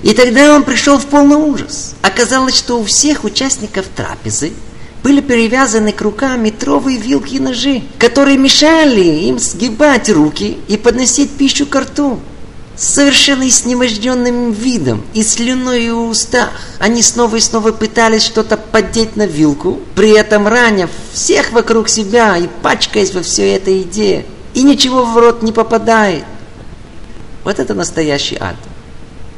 И тогда он пришел в полный ужас. Оказалось, что у всех участников трапезы – были перевязаны к рукам метровые вилки и ножи, которые мешали им сгибать руки и подносить пищу к рту. Совершенно с невожденным видом и слюной в устах. Они снова и снова пытались что-то поддеть на вилку, при этом раня всех вокруг себя и пачкаясь во всей этой еде, и ничего в рот не попадает. Вот это настоящий ад.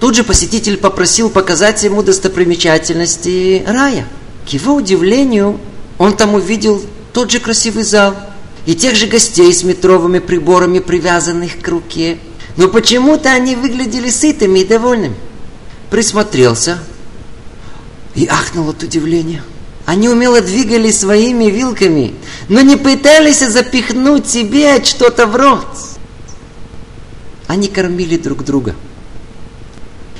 Тут же посетитель попросил показать ему достопримечательности рая. К его удивлению, он там увидел тот же красивый зал и тех же гостей с метровыми приборами, привязанных к руке. Но почему-то они выглядели сытыми и довольными. Присмотрелся и ахнул от удивления. Они умело двигали своими вилками, но не пытались запихнуть себе что-то в рот. Они кормили друг друга.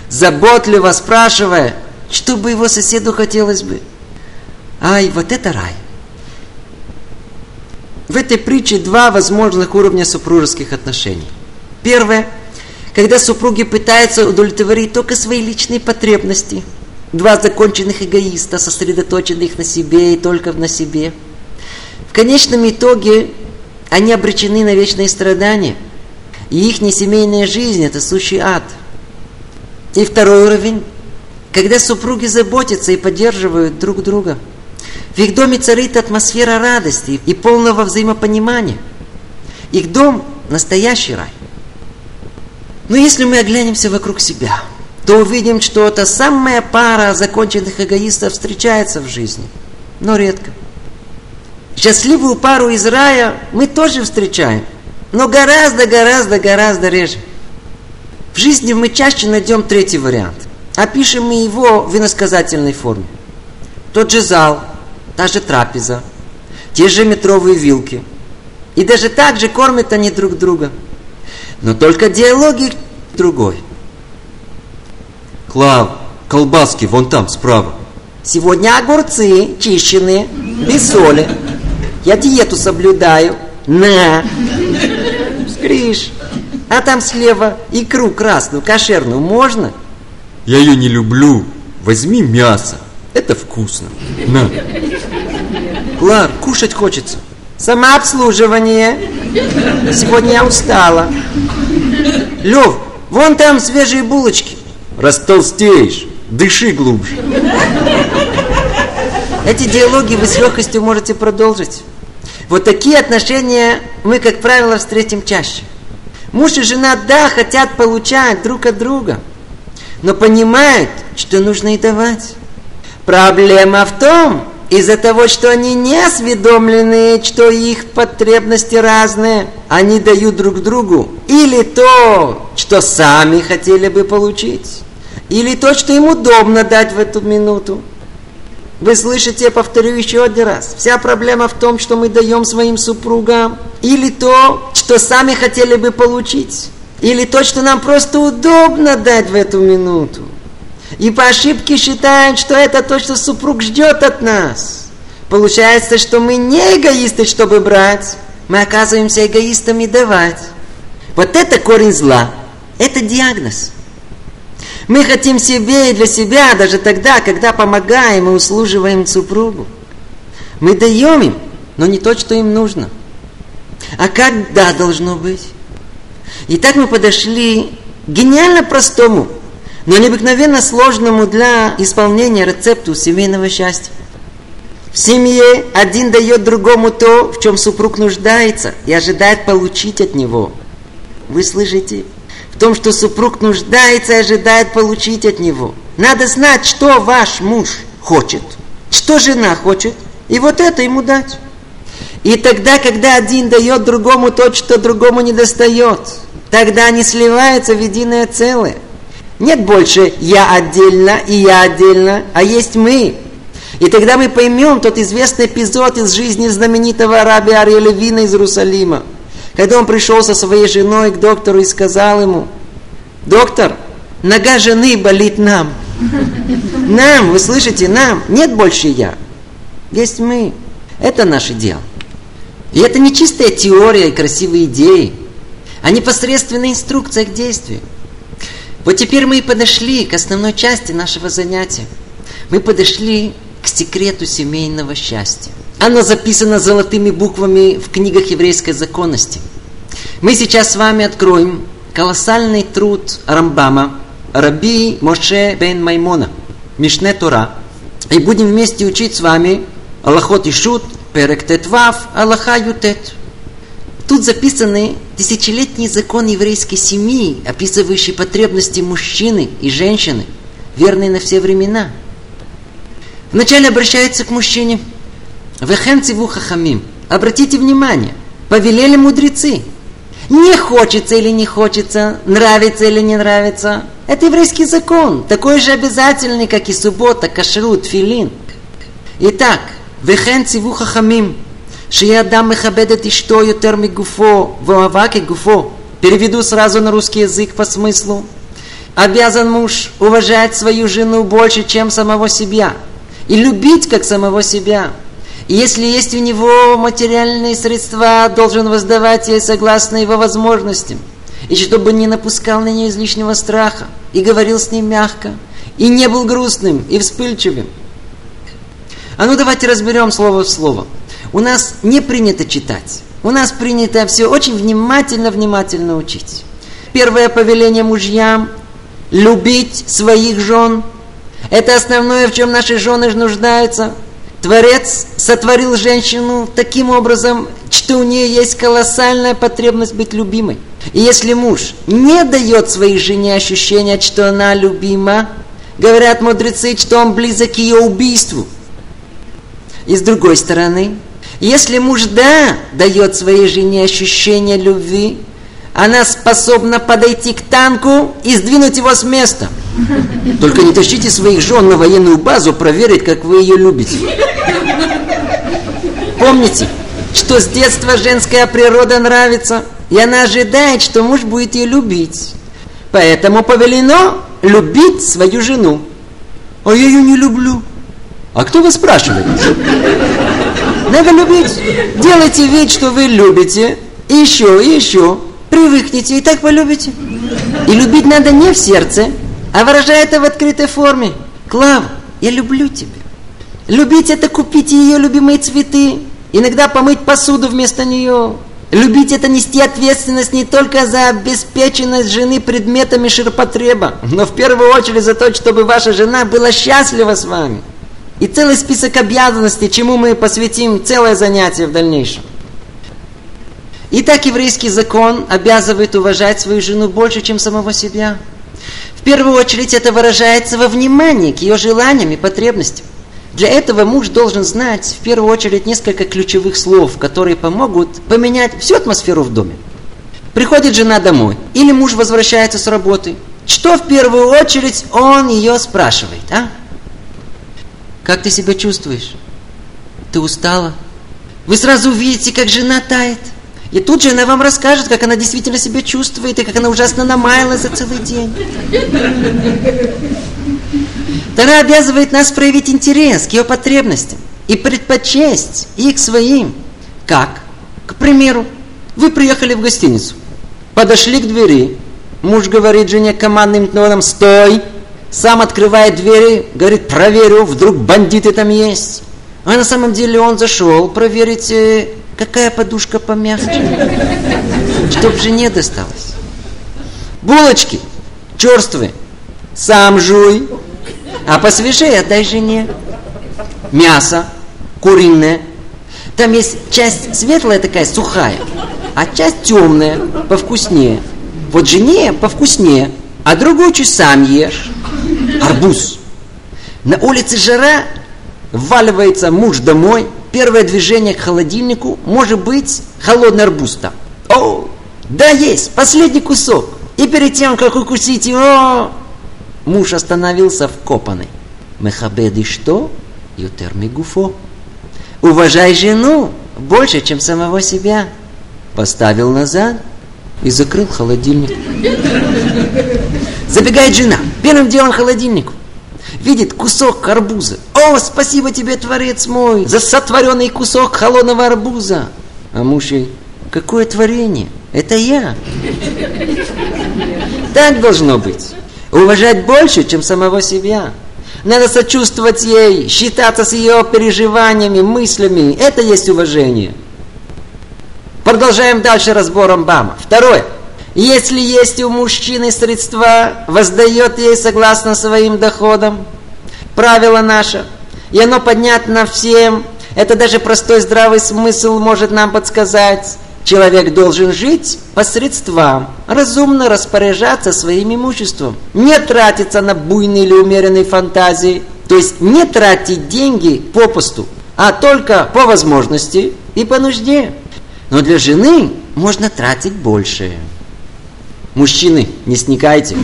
Заботливо спрашивая, что бы его соседу хотелось бы. Ай, вот это рай. В этой притче два возможных уровня супружеских отношений. Первое, когда супруги пытаются удовлетворить только свои личные потребности. Два законченных эгоиста, сосредоточенных на себе и только на себе. В конечном итоге они обречены на вечные страдания – и их семейная жизнь – это сущий ад. И второй уровень, когда супруги заботятся и поддерживают друг друга. В их доме царит атмосфера радости и полного взаимопонимания. Их дом – настоящий рай. Но если мы оглянемся вокруг себя, то увидим, что та самая пара законченных эгоистов встречается в жизни, но редко. Счастливую пару из рая мы тоже встречаем – но гораздо, гораздо, гораздо реже. В жизни мы чаще найдем третий вариант. Опишем мы его в иносказательной форме. Тот же зал, та же трапеза, те же метровые вилки. И даже так же кормят они друг друга. Но только диалоги другой. Клав, колбаски вон там, справа. Сегодня огурцы чищенные, без соли. Я диету соблюдаю. На! Гриш, а там слева икру красную, кошерную можно? Я ее не люблю. Возьми мясо. Это вкусно. На. Клар, кушать хочется. Самообслуживание. Сегодня я устала. Лев, вон там свежие булочки. Растолстеешь. Дыши глубже. Эти диалоги вы с легкостью можете продолжить. Вот такие отношения мы, как правило, встретим чаще. Муж и жена, да, хотят получать друг от друга, но понимают, что нужно и давать. Проблема в том, из-за того, что они не осведомлены, что их потребности разные, они дают друг другу или то, что сами хотели бы получить, или то, что им удобно дать в эту минуту. Вы слышите, я повторю еще один раз. Вся проблема в том, что мы даем своим супругам или то, что сами хотели бы получить, или то, что нам просто удобно дать в эту минуту. И по ошибке считаем, что это то, что супруг ждет от нас. Получается, что мы не эгоисты, чтобы брать. Мы оказываемся эгоистами давать. Вот это корень зла. Это диагноз. Мы хотим себе и для себя, даже тогда, когда помогаем и услуживаем супругу. Мы даем им, но не то, что им нужно. А как да должно быть? И так мы подошли к гениально простому, но необыкновенно сложному для исполнения рецепту семейного счастья. В семье один дает другому то, в чем супруг нуждается и ожидает получить от него. Вы слышите? в том, что супруг нуждается и ожидает получить от него. Надо знать, что ваш муж хочет, что жена хочет, и вот это ему дать. И тогда, когда один дает другому то, что другому не достает, тогда они сливаются в единое целое. Нет больше «я отдельно» и «я отдельно», а есть «мы». И тогда мы поймем тот известный эпизод из жизни знаменитого раби Ария Левина из Иерусалима – когда он пришел со своей женой к доктору и сказал ему, доктор, нога жены болит нам. <laughs> Нам, вы слышите, нам. Нет больше я. Есть мы. Это наше дело. И это не чистая теория и красивые идеи, а непосредственная инструкция к действию. Вот теперь мы и подошли к основной части нашего занятия. Мы подошли к секрету семейного счастья. Оно записано золотыми буквами в книгах еврейской законности. Мы сейчас с вами откроем колоссальный труд Рамбама Раби Моше бен Маймона, Мишне Тора, И будем вместе учить с вами Аллахот и Шут, Перек Тетвав, Аллаха Ютет. Тут записаны тысячелетний закон еврейской семьи, описывающий потребности мужчины и женщины, верные на все времена. Вначале обращается к мужчине. Вехен циву. Обратите внимание, повелели мудрецы. Не хочется или не хочется, нравится или не нравится. Это еврейский закон, такой же обязательный, как и суббота, кашрут, филин. Итак, вехен циву. Шия Адам мехабед это что ютер мигуфо, воава гуфо. Переведу сразу на русский язык по смыслу. Обязан муж уважать свою жену больше, чем самого себя. И любить, как самого себя. И если есть у него материальные средства, должен воздавать ей согласно его возможностям. И чтобы не напускал на нее излишнего страха. И говорил с ней мягко. И не был грустным и вспыльчивым. А ну давайте разберем слово в слово. У нас не принято читать. У нас принято все очень внимательно-внимательно учить. Первое повеление мужьям – любить своих жен. Это основное, в чем наши жены нуждаются. Творец сотворил женщину таким образом, что у нее есть колоссальная потребность быть любимой. И если муж не дает своей жене ощущения, что она любима, говорят мудрецы, что он близок к ее убийству. И с другой стороны, если муж, да, дает своей жене ощущение любви, она способна подойти к танку и сдвинуть его с места. Только не тащите своих жен на военную базу проверить, как вы ее любите. Помните, что с детства женская природа нравится, и она ожидает, что муж будет ее любить. Поэтому повелено любить свою жену. А я ее не люблю. А кто вы спрашиваете? Надо любить. Делайте вид, что вы любите. Еще, еще. Привыкните, и так полюбите. И любить надо не в сердце, а выражая это в открытой форме. Клава, я люблю тебя. Любить это купить ее любимые цветы. Иногда помыть посуду вместо нее. Любить это нести ответственность не только за обеспеченность жены предметами ширпотреба, но в первую очередь за то, чтобы ваша жена была счастлива с вами. И целый список обязанностей, чему мы посвятим целое занятие в дальнейшем. Итак, еврейский закон обязывает уважать свою жену больше, чем самого себя. В первую очередь это выражается во внимании к ее желаниям и потребностям. Для этого муж должен знать в первую очередь несколько ключевых слов, которые помогут поменять всю атмосферу в доме. Приходит жена домой, или муж возвращается с работы. Что в первую очередь он ее спрашивает, а? Как ты себя чувствуешь? Ты устала? Вы сразу увидите, как жена тает. И тут же она вам расскажет, как она действительно себя чувствует, и как она ужасно намаялась за целый день. Тара обязывает нас проявить интерес к ее потребностям и предпочесть их своим. Как? К примеру, вы приехали в гостиницу, подошли к двери, муж говорит жене командным тоном «Стой!», сам открывает двери, говорит, проверю, вдруг бандиты там есть. А на самом деле он зашел проверить, э, какая подушка помягче, чтоб жене досталось. Булочки черствые, сам жуй, а посвежее отдай жене. Мясо куриное. Там есть часть светлая такая, сухая, а часть темная, повкуснее. Вот жене повкуснее, а другую чуть сам ешь арбуз. На улице жара, вваливается муж домой, первое движение к холодильнику, может быть, холодный арбуз там. О, да есть, последний кусок. И перед тем, как укусить его, муж остановился вкопанный. Мехабеды что? Ютер мигуфо. Уважай жену больше, чем самого себя. Поставил назад и закрыл холодильник. Забегает жена, первым делом холодильнику. Видит кусок арбуза. О, спасибо тебе, Творец мой, за сотворенный кусок холодного арбуза. А муж ей, какое творение? Это я. Так должно быть. Уважать больше, чем самого себя. Надо сочувствовать ей, считаться с ее переживаниями, мыслями. Это есть уважение. Продолжаем дальше разбором Бама. Второе. Если есть у мужчины средства, воздает ей согласно своим доходам. Правило наше. И оно понятно всем. Это даже простой здравый смысл может нам подсказать. Человек должен жить по средствам, разумно распоряжаться своим имуществом, не тратиться на буйные или умеренные фантазии, то есть не тратить деньги попусту, а только по возможности и по нужде. Но для жены можно тратить больше. Мужчины, не сникайте.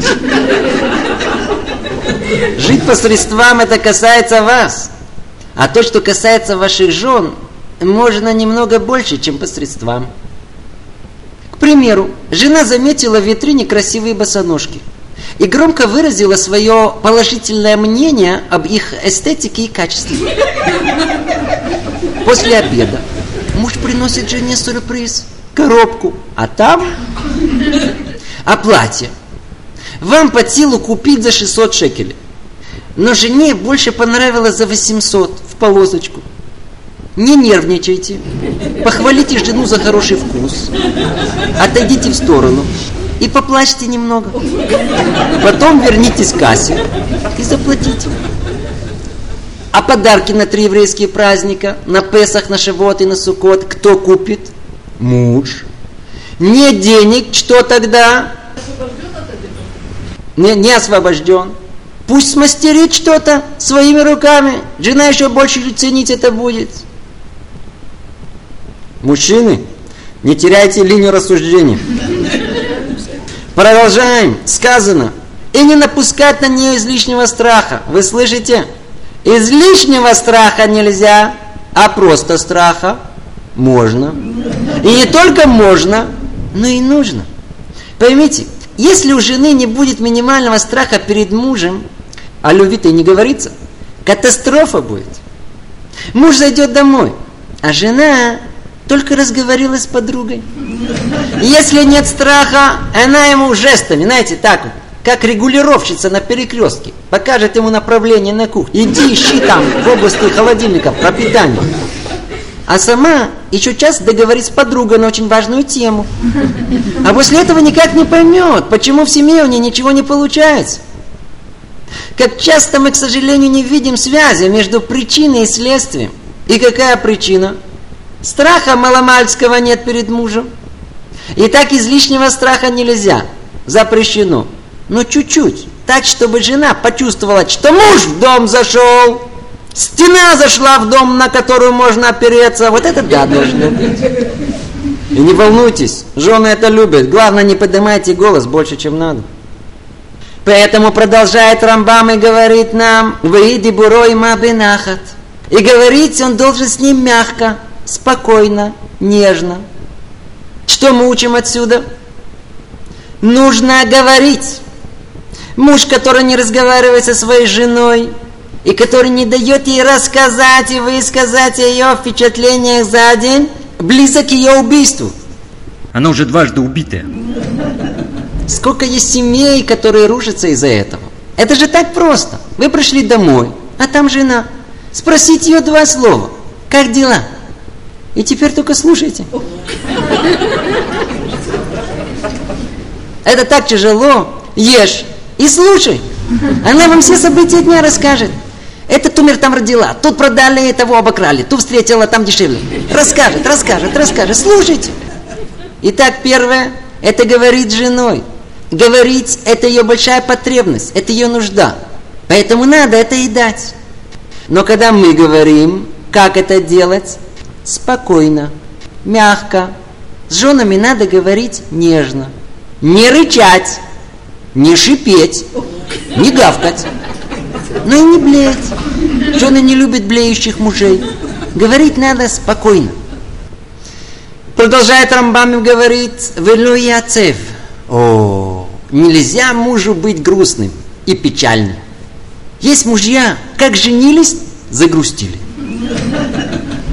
Жить по средствам это касается вас. А то, что касается ваших жен, можно немного больше, чем по средствам. К примеру, жена заметила в витрине красивые босоножки и громко выразила свое положительное мнение об их эстетике и качестве. После обеда муж приносит жене сюрприз, коробку, а там... А платье? Вам по силу купить за 600 шекелей. Но жене больше понравилось за 800 в полосочку. Не нервничайте. Похвалите жену за хороший вкус. Отойдите в сторону и поплачьте немного. Потом вернитесь к кассе и заплатите. А подарки на три еврейские праздника, на Песах, на Шавот и на Сукот, кто купит? Муж. Нет денег, что тогда? Не, не освобожден. Пусть смастерит что-то своими руками. Жена еще больше ценить это будет. Мужчины, не теряйте линию рассуждения. Продолжаем. Сказано. И не напускать на нее излишнего страха. Вы слышите? Излишнего страха нельзя, а просто страха можно. И не только можно, но и нужно. Поймите, если у жены не будет минимального страха перед мужем, о любви-то и не говорится. Катастрофа будет. Муж зайдет домой, а жена только разговорилась с подругой. Если нет страха, она ему жестами, знаете, так вот, как регулировщица на перекрестке, покажет ему направление на кухню. Иди ищи там в области холодильника пропитание. А сама еще час договорит с подругой на очень важную тему. А после этого никак не поймет, почему в семье у нее ничего не получается. Как часто мы, к сожалению, не видим связи между причиной и следствием. И какая причина? Страха маломальского нет перед мужем. И так излишнего страха нельзя. Запрещено. Но чуть-чуть. Так, чтобы жена почувствовала, что муж в дом зашел. Стена зашла в дом, на которую можно опереться. Вот это да должно быть. И не волнуйтесь, жены это любят. Главное, не поднимайте голос больше, чем надо. Поэтому продолжает Рамбам и говорит нам, «Выиди бурой мабинахат». И говорить он должен с ним мягко, спокойно, нежно. Что мы учим отсюда? Нужно говорить. Муж, который не разговаривает со своей женой, и который не дает ей рассказать и высказать ее впечатлениях за день, близок к ее убийству. Она уже дважды убитая. Сколько есть семей, которые рушатся из-за этого. Это же так просто. Вы пришли домой, а там жена. Спросите ее два слова. Как дела? И теперь только слушайте. Это так тяжело. Ешь и слушай. Она вам все события дня расскажет. Этот умер там родила, тут продали, того обокрали, тут встретила, там дешевле. Расскажет, расскажет, расскажет. Слушайте. Итак, первое, это говорит женой. Говорить – это ее большая потребность, это ее нужда. Поэтому надо это и дать. Но когда мы говорим, как это делать, спокойно, мягко. С женами надо говорить нежно. Не рычать, не шипеть, не гавкать. Но и не блеять. Жены не любят блеющих мужей. Говорить надо спокойно. Продолжает Рамбам говорит, «Вело яцев». О, нельзя мужу быть грустным и печальным. Есть мужья, как женились, загрустили.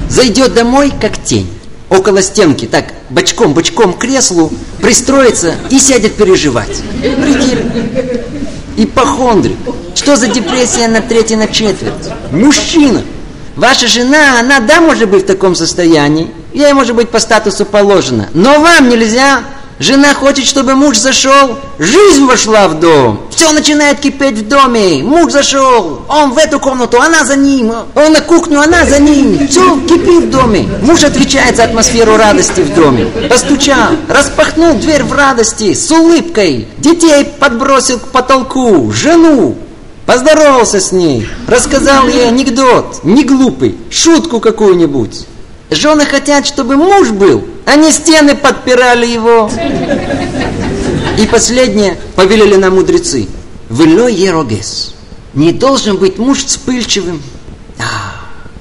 Зайдет домой, как тень. Около стенки, так, бочком-бочком к креслу, пристроится и сядет переживать. Прикинь. Ипохондрик. Что за депрессия на третий, на четверть? Мужчина. Ваша жена, она, да, может быть в таком состоянии. Ей, может быть, по статусу положено. Но вам нельзя Жена хочет, чтобы муж зашел. Жизнь вошла в дом. Все начинает кипеть в доме. Муж зашел. Он в эту комнату, она за ним. Он на кухню, она за ним. Все кипит в доме. Муж отвечает за атмосферу радости в доме. Постучал, распахнул дверь в радости, с улыбкой. Детей подбросил к потолку. Жену. Поздоровался с ней. Рассказал ей анекдот. Не глупый. Шутку какую-нибудь. Жены хотят, чтобы муж был, а не стены подпирали его. И последнее повелели нам мудрецы. Вело ерогес. Не должен быть муж вспыльчивым. А,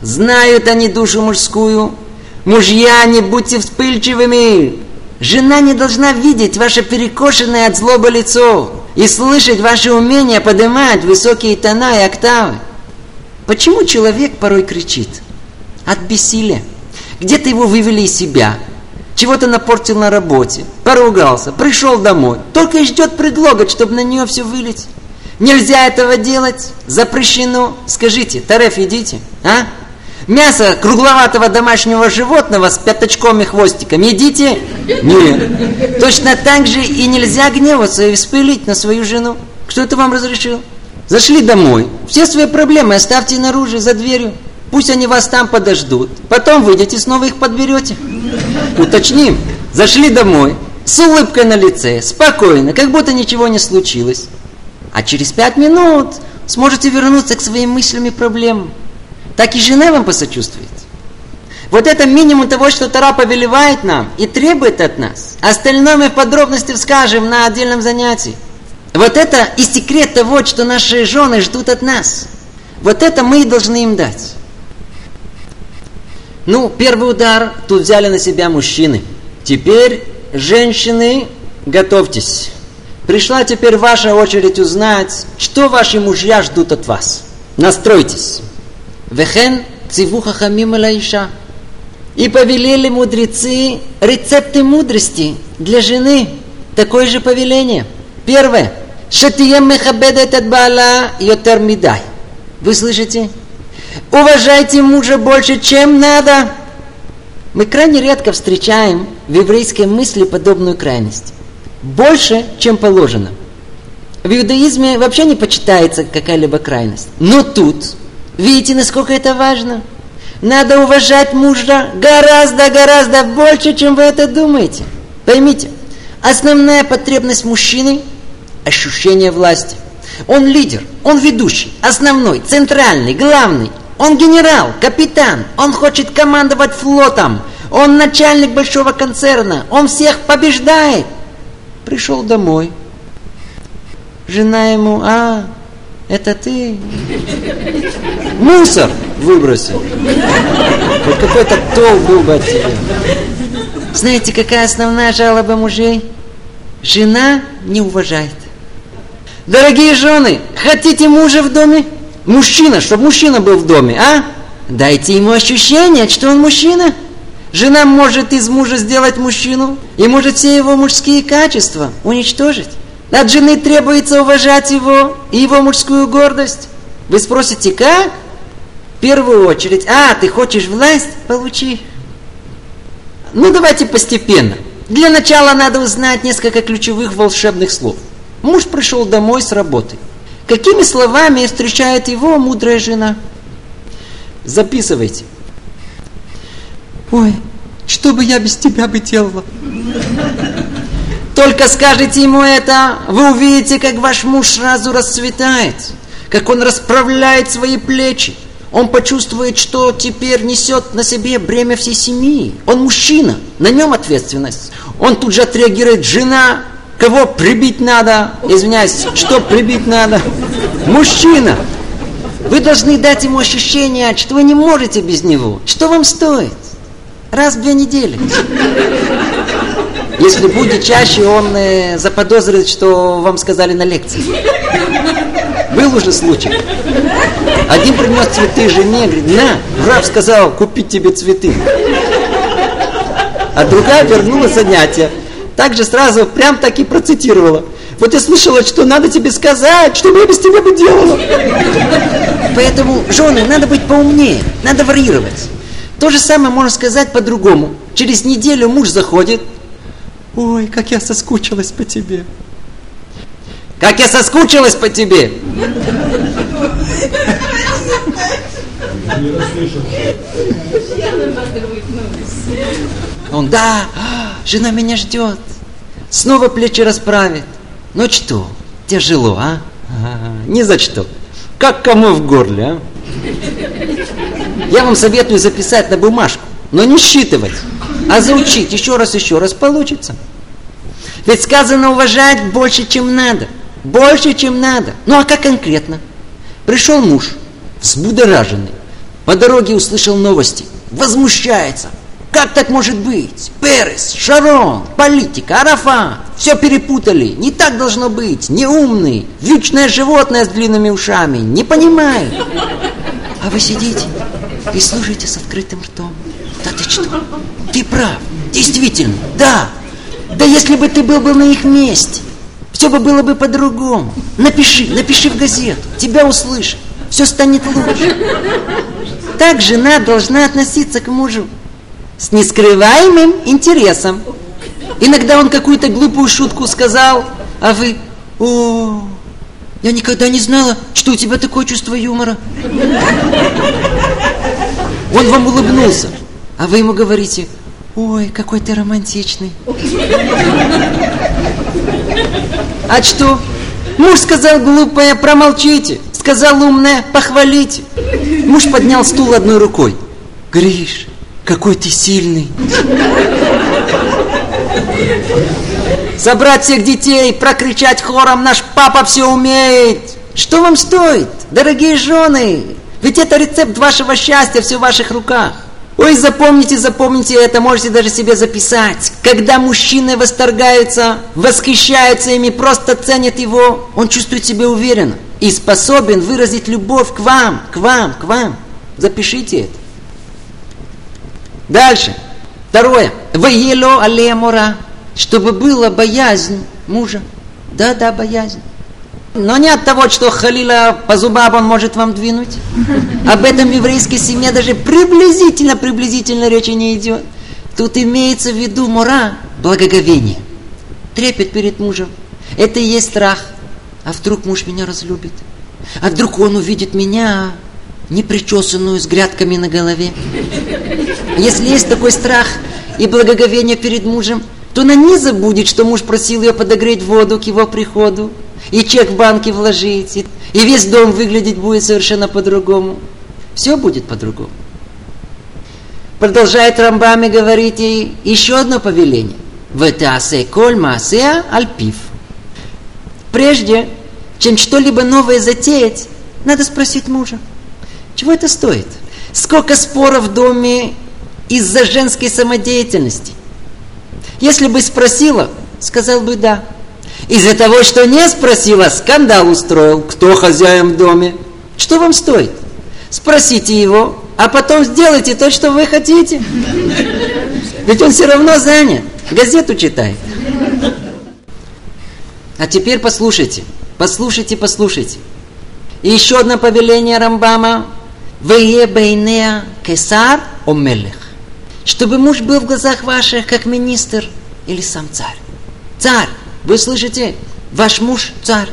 знают они душу мужскую. Мужья, не будьте вспыльчивыми. Жена не должна видеть ваше перекошенное от злобы лицо и слышать ваше умение поднимать высокие тона и октавы. Почему человек порой кричит? От бессилия. Где-то его вывели из себя, чего-то напортил на работе, поругался, пришел домой, только и ждет предлога, чтобы на нее все вылить. Нельзя этого делать, запрещено. Скажите, Тареф, идите, а? Мясо кругловатого домашнего животного с пятачком и хвостиком едите? Нет. Точно так же и нельзя гневаться и вспылить на свою жену. Кто это вам разрешил? Зашли домой. Все свои проблемы оставьте наружу, за дверью. Пусть они вас там подождут. Потом выйдете, снова их подберете. Уточним. Зашли домой, с улыбкой на лице, спокойно, как будто ничего не случилось. А через пять минут сможете вернуться к своим мыслям и проблемам. Так и жена вам посочувствует. Вот это минимум того, что Тара повелевает нам и требует от нас. Остальное мы в подробности скажем на отдельном занятии. Вот это и секрет того, что наши жены ждут от нас. Вот это мы и должны им дать. Ну, первый удар тут взяли на себя мужчины. Теперь, женщины, готовьтесь. Пришла теперь ваша очередь узнать, что ваши мужья ждут от вас. Настройтесь. Вехен цивуха хамим лаиша. И повелели мудрецы рецепты мудрости для жены. Такое же повеление. Первое. Шатием мехабедет от бала йотер мидай. Вы слышите? Уважайте мужа больше, чем надо. Мы крайне редко встречаем в еврейской мысли подобную крайность. Больше, чем положено. В иудаизме вообще не почитается какая-либо крайность. Но тут, видите, насколько это важно? Надо уважать мужа гораздо-гораздо больше, чем вы это думаете. Поймите, основная потребность мужчины – ощущение власти. Он лидер, он ведущий, основной, центральный, главный – он генерал, капитан, он хочет командовать флотом, он начальник большого концерна, он всех побеждает. Пришел домой. Жена ему, а, это ты? Мусор выбросил. Вот какой-то тол был бы от тебя. Знаете, какая основная жалоба мужей? Жена не уважает. Дорогие жены, хотите мужа в доме? Мужчина, чтобы мужчина был в доме, а? Дайте ему ощущение, что он мужчина. Жена может из мужа сделать мужчину и может все его мужские качества уничтожить. От жены требуется уважать его и его мужскую гордость. Вы спросите, как? В первую очередь, а, ты хочешь власть? Получи. Ну, давайте постепенно. Для начала надо узнать несколько ключевых волшебных слов. Муж пришел домой с работы. Какими словами встречает его мудрая жена? Записывайте. Ой, что бы я без тебя бы делала? Только скажите ему это, вы увидите, как ваш муж сразу расцветает, как он расправляет свои плечи. Он почувствует, что теперь несет на себе бремя всей семьи. Он мужчина, на нем ответственность. Он тут же отреагирует, жена, Кого прибить надо? Извиняюсь, что прибить надо? Мужчина! Вы должны дать ему ощущение, что вы не можете без него. Что вам стоит? Раз в две недели. Если будет чаще, он э, заподозрит, что вам сказали на лекции. Был уже случай. Один принес цветы жене, говорит, на, раб сказал купить тебе цветы. А другая вернула занятия также сразу прям так и процитировала. Вот я слышала, что надо тебе сказать, что я без тебя бы делала. Поэтому, жены, надо быть поумнее, надо варьировать. То же самое можно сказать по-другому. Через неделю муж заходит. Ой, как я соскучилась по тебе. Как я соскучилась по тебе. Он, да, жена меня ждет. Снова плечи расправит. Ну что, тяжело, а? Ни за что. Как кому в горле, а? Я вам советую записать на бумажку, но не считывать, а заучить еще раз, еще раз получится. Ведь сказано уважать больше, чем надо. Больше, чем надо. Ну а как конкретно? Пришел муж, взбудораженный. По дороге услышал новости. Возмущается. Как так может быть? Перес, Шарон, политика, Арафат. Все перепутали. Не так должно быть. Неумный. Вьючное животное с длинными ушами. Не понимает. А вы сидите и слушаете с открытым ртом. Да ты что? Ты прав. Действительно, да. Да если бы ты был бы на их месте, все бы было бы по-другому. Напиши, напиши в газету, тебя услышат, все станет лучше. Так жена должна относиться к мужу с нескрываемым интересом. Иногда он какую-то глупую шутку сказал, а вы, о, я никогда не знала, что у тебя такое чувство юмора. Он вам улыбнулся, а вы ему говорите, ой, какой ты романтичный. А что? Муж сказал глупое, промолчите. Сказал умное, похвалите. Муж поднял стул одной рукой. Гриш, какой ты сильный. Собрать всех детей, прокричать хором, наш папа все умеет. Что вам стоит, дорогие жены? Ведь это рецепт вашего счастья, все в ваших руках. Ой, запомните, запомните это, можете даже себе записать. Когда мужчины восторгаются, восхищаются ими, просто ценят его, он чувствует себя уверенно и способен выразить любовь к вам, к вам, к вам. Запишите это. Дальше. Второе. Ваело алемора. Чтобы была боязнь мужа. Да-да, боязнь. Но не от того, что Халила по зубам он может вам двинуть. Об этом в еврейской семье даже приблизительно, приблизительно речи не идет. Тут имеется в виду мора, благоговение. Трепет перед мужем. Это и есть страх. А вдруг муж меня разлюбит? А вдруг он увидит меня непричесанную с грядками на голове? Если есть такой страх и благоговение перед мужем, то она не забудет, что муж просил ее подогреть воду к его приходу, и чек в банке вложить, и, весь дом выглядеть будет совершенно по-другому. Все будет по-другому. Продолжает Рамбами говорить и еще одно повеление. Ветаасе коль маасеа альпив. Прежде, чем что-либо новое затеять, надо спросить мужа. Чего это стоит? Сколько споров в доме из-за женской самодеятельности? Если бы спросила, сказал бы да. Из-за того, что не спросила, скандал устроил. Кто хозяин в доме? Что вам стоит? Спросите его, а потом сделайте то, что вы хотите. Ведь он все равно занят. Газету читает. А теперь послушайте. Послушайте, послушайте. И еще одно повеление Рамбама. Вее бейнеа кесар омелех. Чтобы муж был в глазах ваших, как министр или сам царь. Царь. Вы слышите? Ваш муж царь.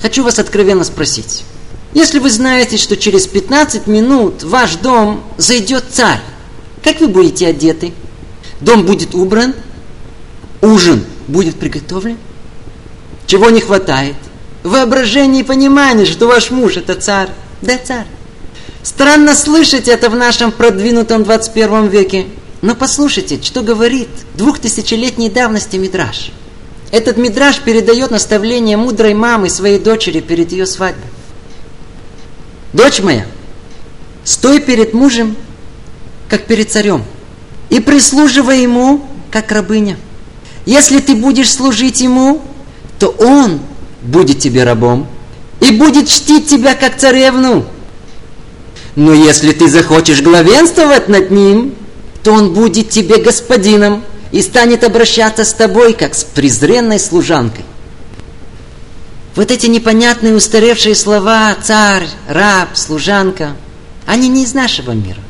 Хочу вас откровенно спросить. Если вы знаете, что через 15 минут в ваш дом зайдет царь, как вы будете одеты? Дом будет убран? Ужин будет приготовлен? Чего не хватает? Воображение и понимание, что ваш муж это царь. Да, царь. Странно слышать это в нашем продвинутом 21 веке. Но послушайте, что говорит двухтысячелетней давности Мидраш. Этот мидраж передает наставление мудрой мамы своей дочери перед ее свадьбой. Дочь моя, стой перед мужем, как перед царем, и прислуживай ему, как рабыня. Если ты будешь служить ему, то он будет тебе рабом и будет чтить тебя, как царевну. Но если ты захочешь главенствовать над ним, то он будет тебе господином и станет обращаться с тобой, как с презренной служанкой. Вот эти непонятные устаревшие слова «царь», «раб», «служанка», они не из нашего мира.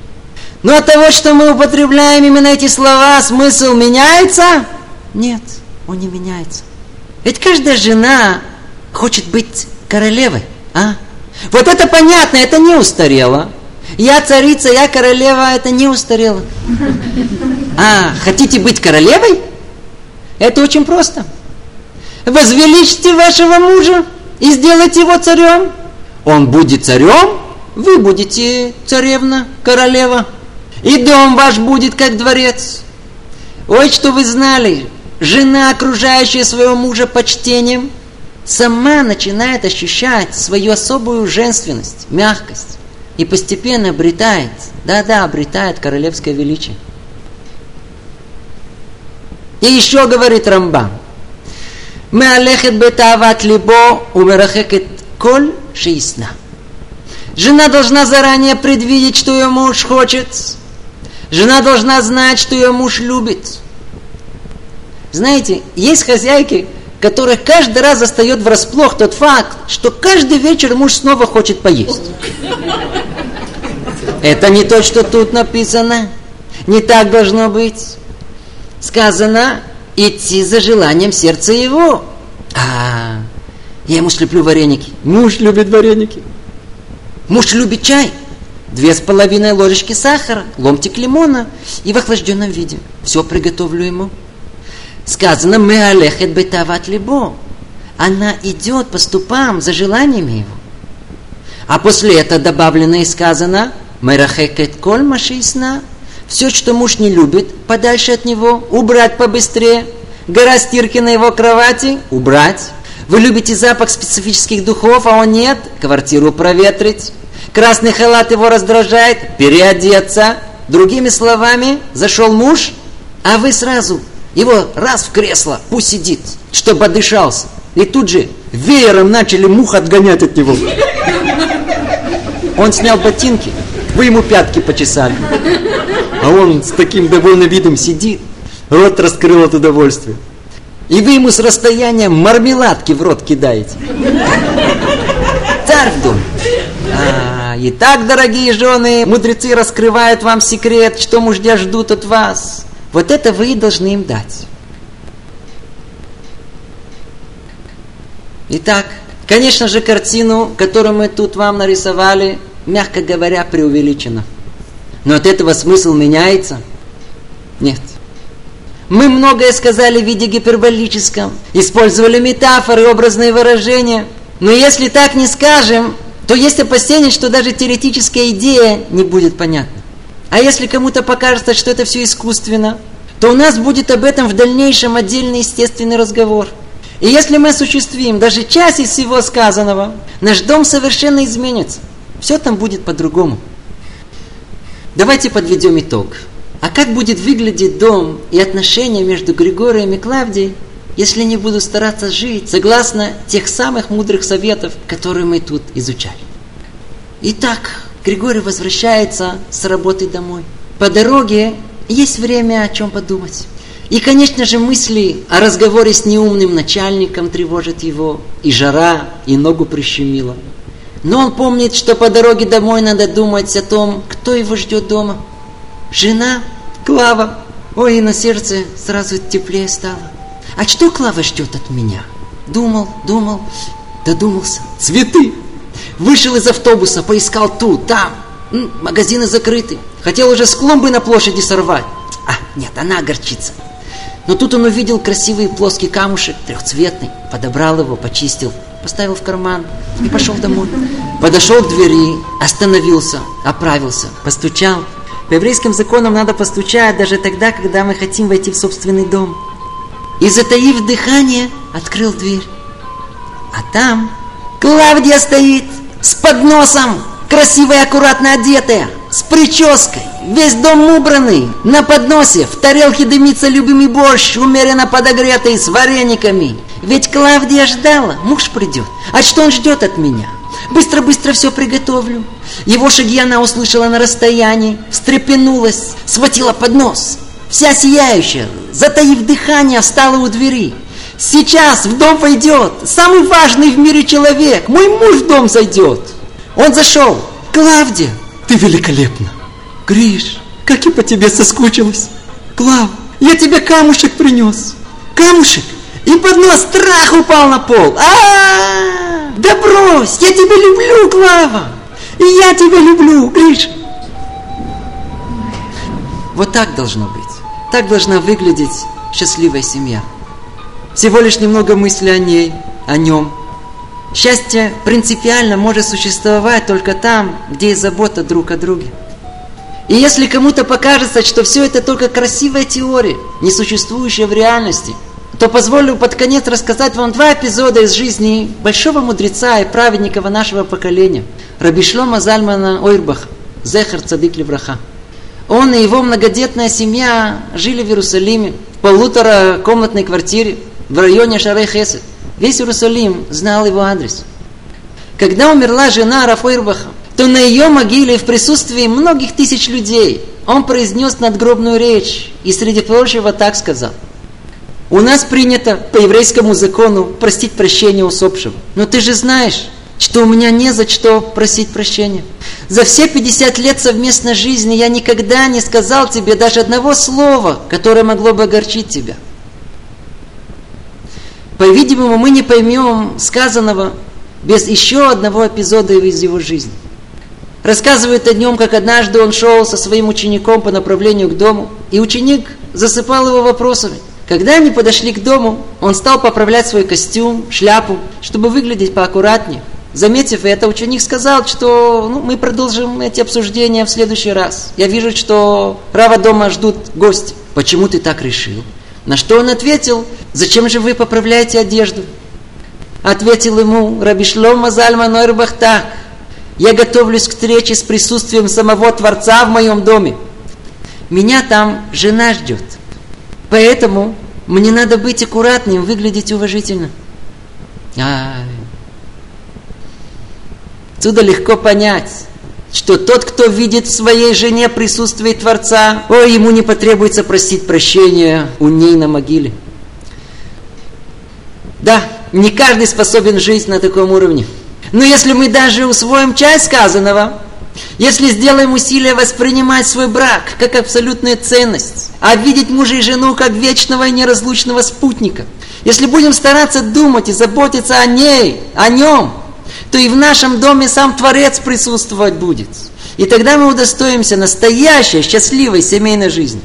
Но от того, что мы употребляем именно эти слова, смысл меняется? Нет, он не меняется. Ведь каждая жена хочет быть королевой, а? Вот это понятно, это не устарело. Я царица, я королева, это не устарело. А, хотите быть королевой? Это очень просто. Возвеличьте вашего мужа и сделайте его царем. Он будет царем, вы будете царевна, королева. И дом ваш будет как дворец. Ой, что вы знали, жена, окружающая своего мужа почтением, сама начинает ощущать свою особую женственность, мягкость и постепенно обретает, да-да, обретает королевское величие. И еще говорит Рамба: Рамбам, «Меалехет бетават либо умерахекет коль шиисна». Жена должна заранее предвидеть, что ее муж хочет. Жена должна знать, что ее муж любит. Знаете, есть хозяйки, которых каждый раз застает врасплох тот факт, что каждый вечер муж снова хочет поесть. Это не то, что тут написано. Не так должно быть. Сказано, идти за желанием сердца его. А, я ему слеплю вареники. Муж любит вареники. Муж любит чай. Две с половиной ложечки сахара, ломтик лимона и в охлажденном виде. Все приготовлю ему. Сказано, мы алехет бетават либо. Она идет по ступам за желаниями его. А после этого добавлено и сказано, Мерахекет коль машисна, все, что муж не любит, подальше от него, убрать побыстрее. Гора стирки на его кровати, убрать. Вы любите запах специфических духов, а он нет, квартиру проветрить. Красный халат его раздражает, переодеться. Другими словами, зашел муж, а вы сразу его раз в кресло, пусть сидит, чтобы отдышался. И тут же веером начали мух отгонять от него. Он снял ботинки, вы ему пятки почесали. А он с таким довольным видом сидит, рот раскрыл от удовольствия. И вы ему с расстояния мармеладки в рот кидаете. Царь в дом. А, итак, дорогие жены, мудрецы раскрывают вам секрет, что мужья ждут от вас. Вот это вы и должны им дать. Итак, конечно же, картину, которую мы тут вам нарисовали, мягко говоря, преувеличена. Но от этого смысл меняется? Нет. Мы многое сказали в виде гиперболическом, использовали метафоры, образные выражения. Но если так не скажем, то есть опасение, что даже теоретическая идея не будет понятна. А если кому-то покажется, что это все искусственно, то у нас будет об этом в дальнейшем отдельный естественный разговор. И если мы осуществим даже часть из всего сказанного, наш дом совершенно изменится. Все там будет по-другому. Давайте подведем итог. А как будет выглядеть дом и отношения между Григорием и Клавдией, если не буду стараться жить согласно тех самых мудрых советов, которые мы тут изучали? Итак, Григорий возвращается с работы домой. По дороге есть время о чем подумать. И, конечно же, мысли о разговоре с неумным начальником тревожат его. И жара, и ногу прищемила. Но он помнит, что по дороге домой надо думать о том, кто его ждет дома. Жена, Клава. Ой, на сердце сразу теплее стало. А что Клава ждет от меня? Думал, думал, додумался. Цветы. Вышел из автобуса, поискал тут, там. Магазины закрыты. Хотел уже с клумбы на площади сорвать. А, нет, она огорчится. Но тут он увидел красивый плоский камушек, трехцветный. Подобрал его, почистил, поставил в карман и пошел домой. Подошел к двери, остановился, оправился, постучал. По еврейским законам надо постучать даже тогда, когда мы хотим войти в собственный дом. И затаив дыхание, открыл дверь. А там Клавдия стоит с подносом, красивая, аккуратно одетая, с прической, весь дом убранный, на подносе, в тарелке дымится любимый борщ, умеренно подогретый, с варениками. Ведь Клавдия ждала, муж придет. А что он ждет от меня? Быстро-быстро все приготовлю. Его шаги она услышала на расстоянии, встрепенулась, схватила поднос. Вся сияющая, затаив дыхание, встала у двери. Сейчас в дом войдет самый важный в мире человек. Мой муж в дом зайдет. Он зашел. Клавдия, ты великолепна. Гриш, как я по тебе соскучилась. Клав, я тебе камушек принес. камушек, и под нос страх упал на пол. А, -а, -а да брось, я тебя люблю, Клава, и я тебя люблю, Гриша. Вот так должно быть. Так должна выглядеть счастливая семья. Всего лишь немного мысли о ней, о нем. Счастье принципиально может существовать только там, где есть забота друг о друге. И если кому-то покажется, что все это только красивая теория, не существующая в реальности, то позволю под конец рассказать вам два эпизода из жизни большого мудреца и праведника нашего поколения, Рабишлома Зальмана Ойрбах, Зехар Цадык Левраха. Он и его многодетная семья жили в Иерусалиме, в полутора комнатной квартире в районе Шарей Хесед. Весь Иерусалим знал его адрес. Когда умерла жена Рафойрбаха, то на ее могиле в присутствии многих тысяч людей он произнес надгробную речь и среди прочего так сказал. У нас принято по еврейскому закону простить прощение усопшего. Но ты же знаешь, что у меня не за что просить прощения. За все 50 лет совместной жизни я никогда не сказал тебе даже одного слова, которое могло бы огорчить тебя. По-видимому, мы не поймем сказанного без еще одного эпизода из его жизни. Рассказывает о нем, как однажды он шел со своим учеником по направлению к дому, и ученик засыпал его вопросами. Когда они подошли к дому, он стал поправлять свой костюм, шляпу, чтобы выглядеть поаккуратнее. Заметив это, ученик сказал, что ну, мы продолжим эти обсуждения в следующий раз. Я вижу, что право дома ждут гости. Почему ты так решил? На что он ответил, зачем же вы поправляете одежду? Ответил ему Рабишлома Зальма Нойрбах так, я готовлюсь к встрече с присутствием самого Творца в моем доме. Меня там жена ждет. Поэтому мне надо быть аккуратным, выглядеть уважительно. Ай. Отсюда легко понять, что тот, кто видит в своей жене присутствие Творца, о, ему не потребуется просить прощения у ней на могиле. Да, не каждый способен жить на таком уровне. Но если мы даже усвоим часть сказанного, если сделаем усилия воспринимать свой брак как абсолютную ценность, а видеть мужа и жену как вечного и неразлучного спутника, если будем стараться думать и заботиться о ней, о нем, то и в нашем доме сам Творец присутствовать будет. И тогда мы удостоимся настоящей счастливой семейной жизни.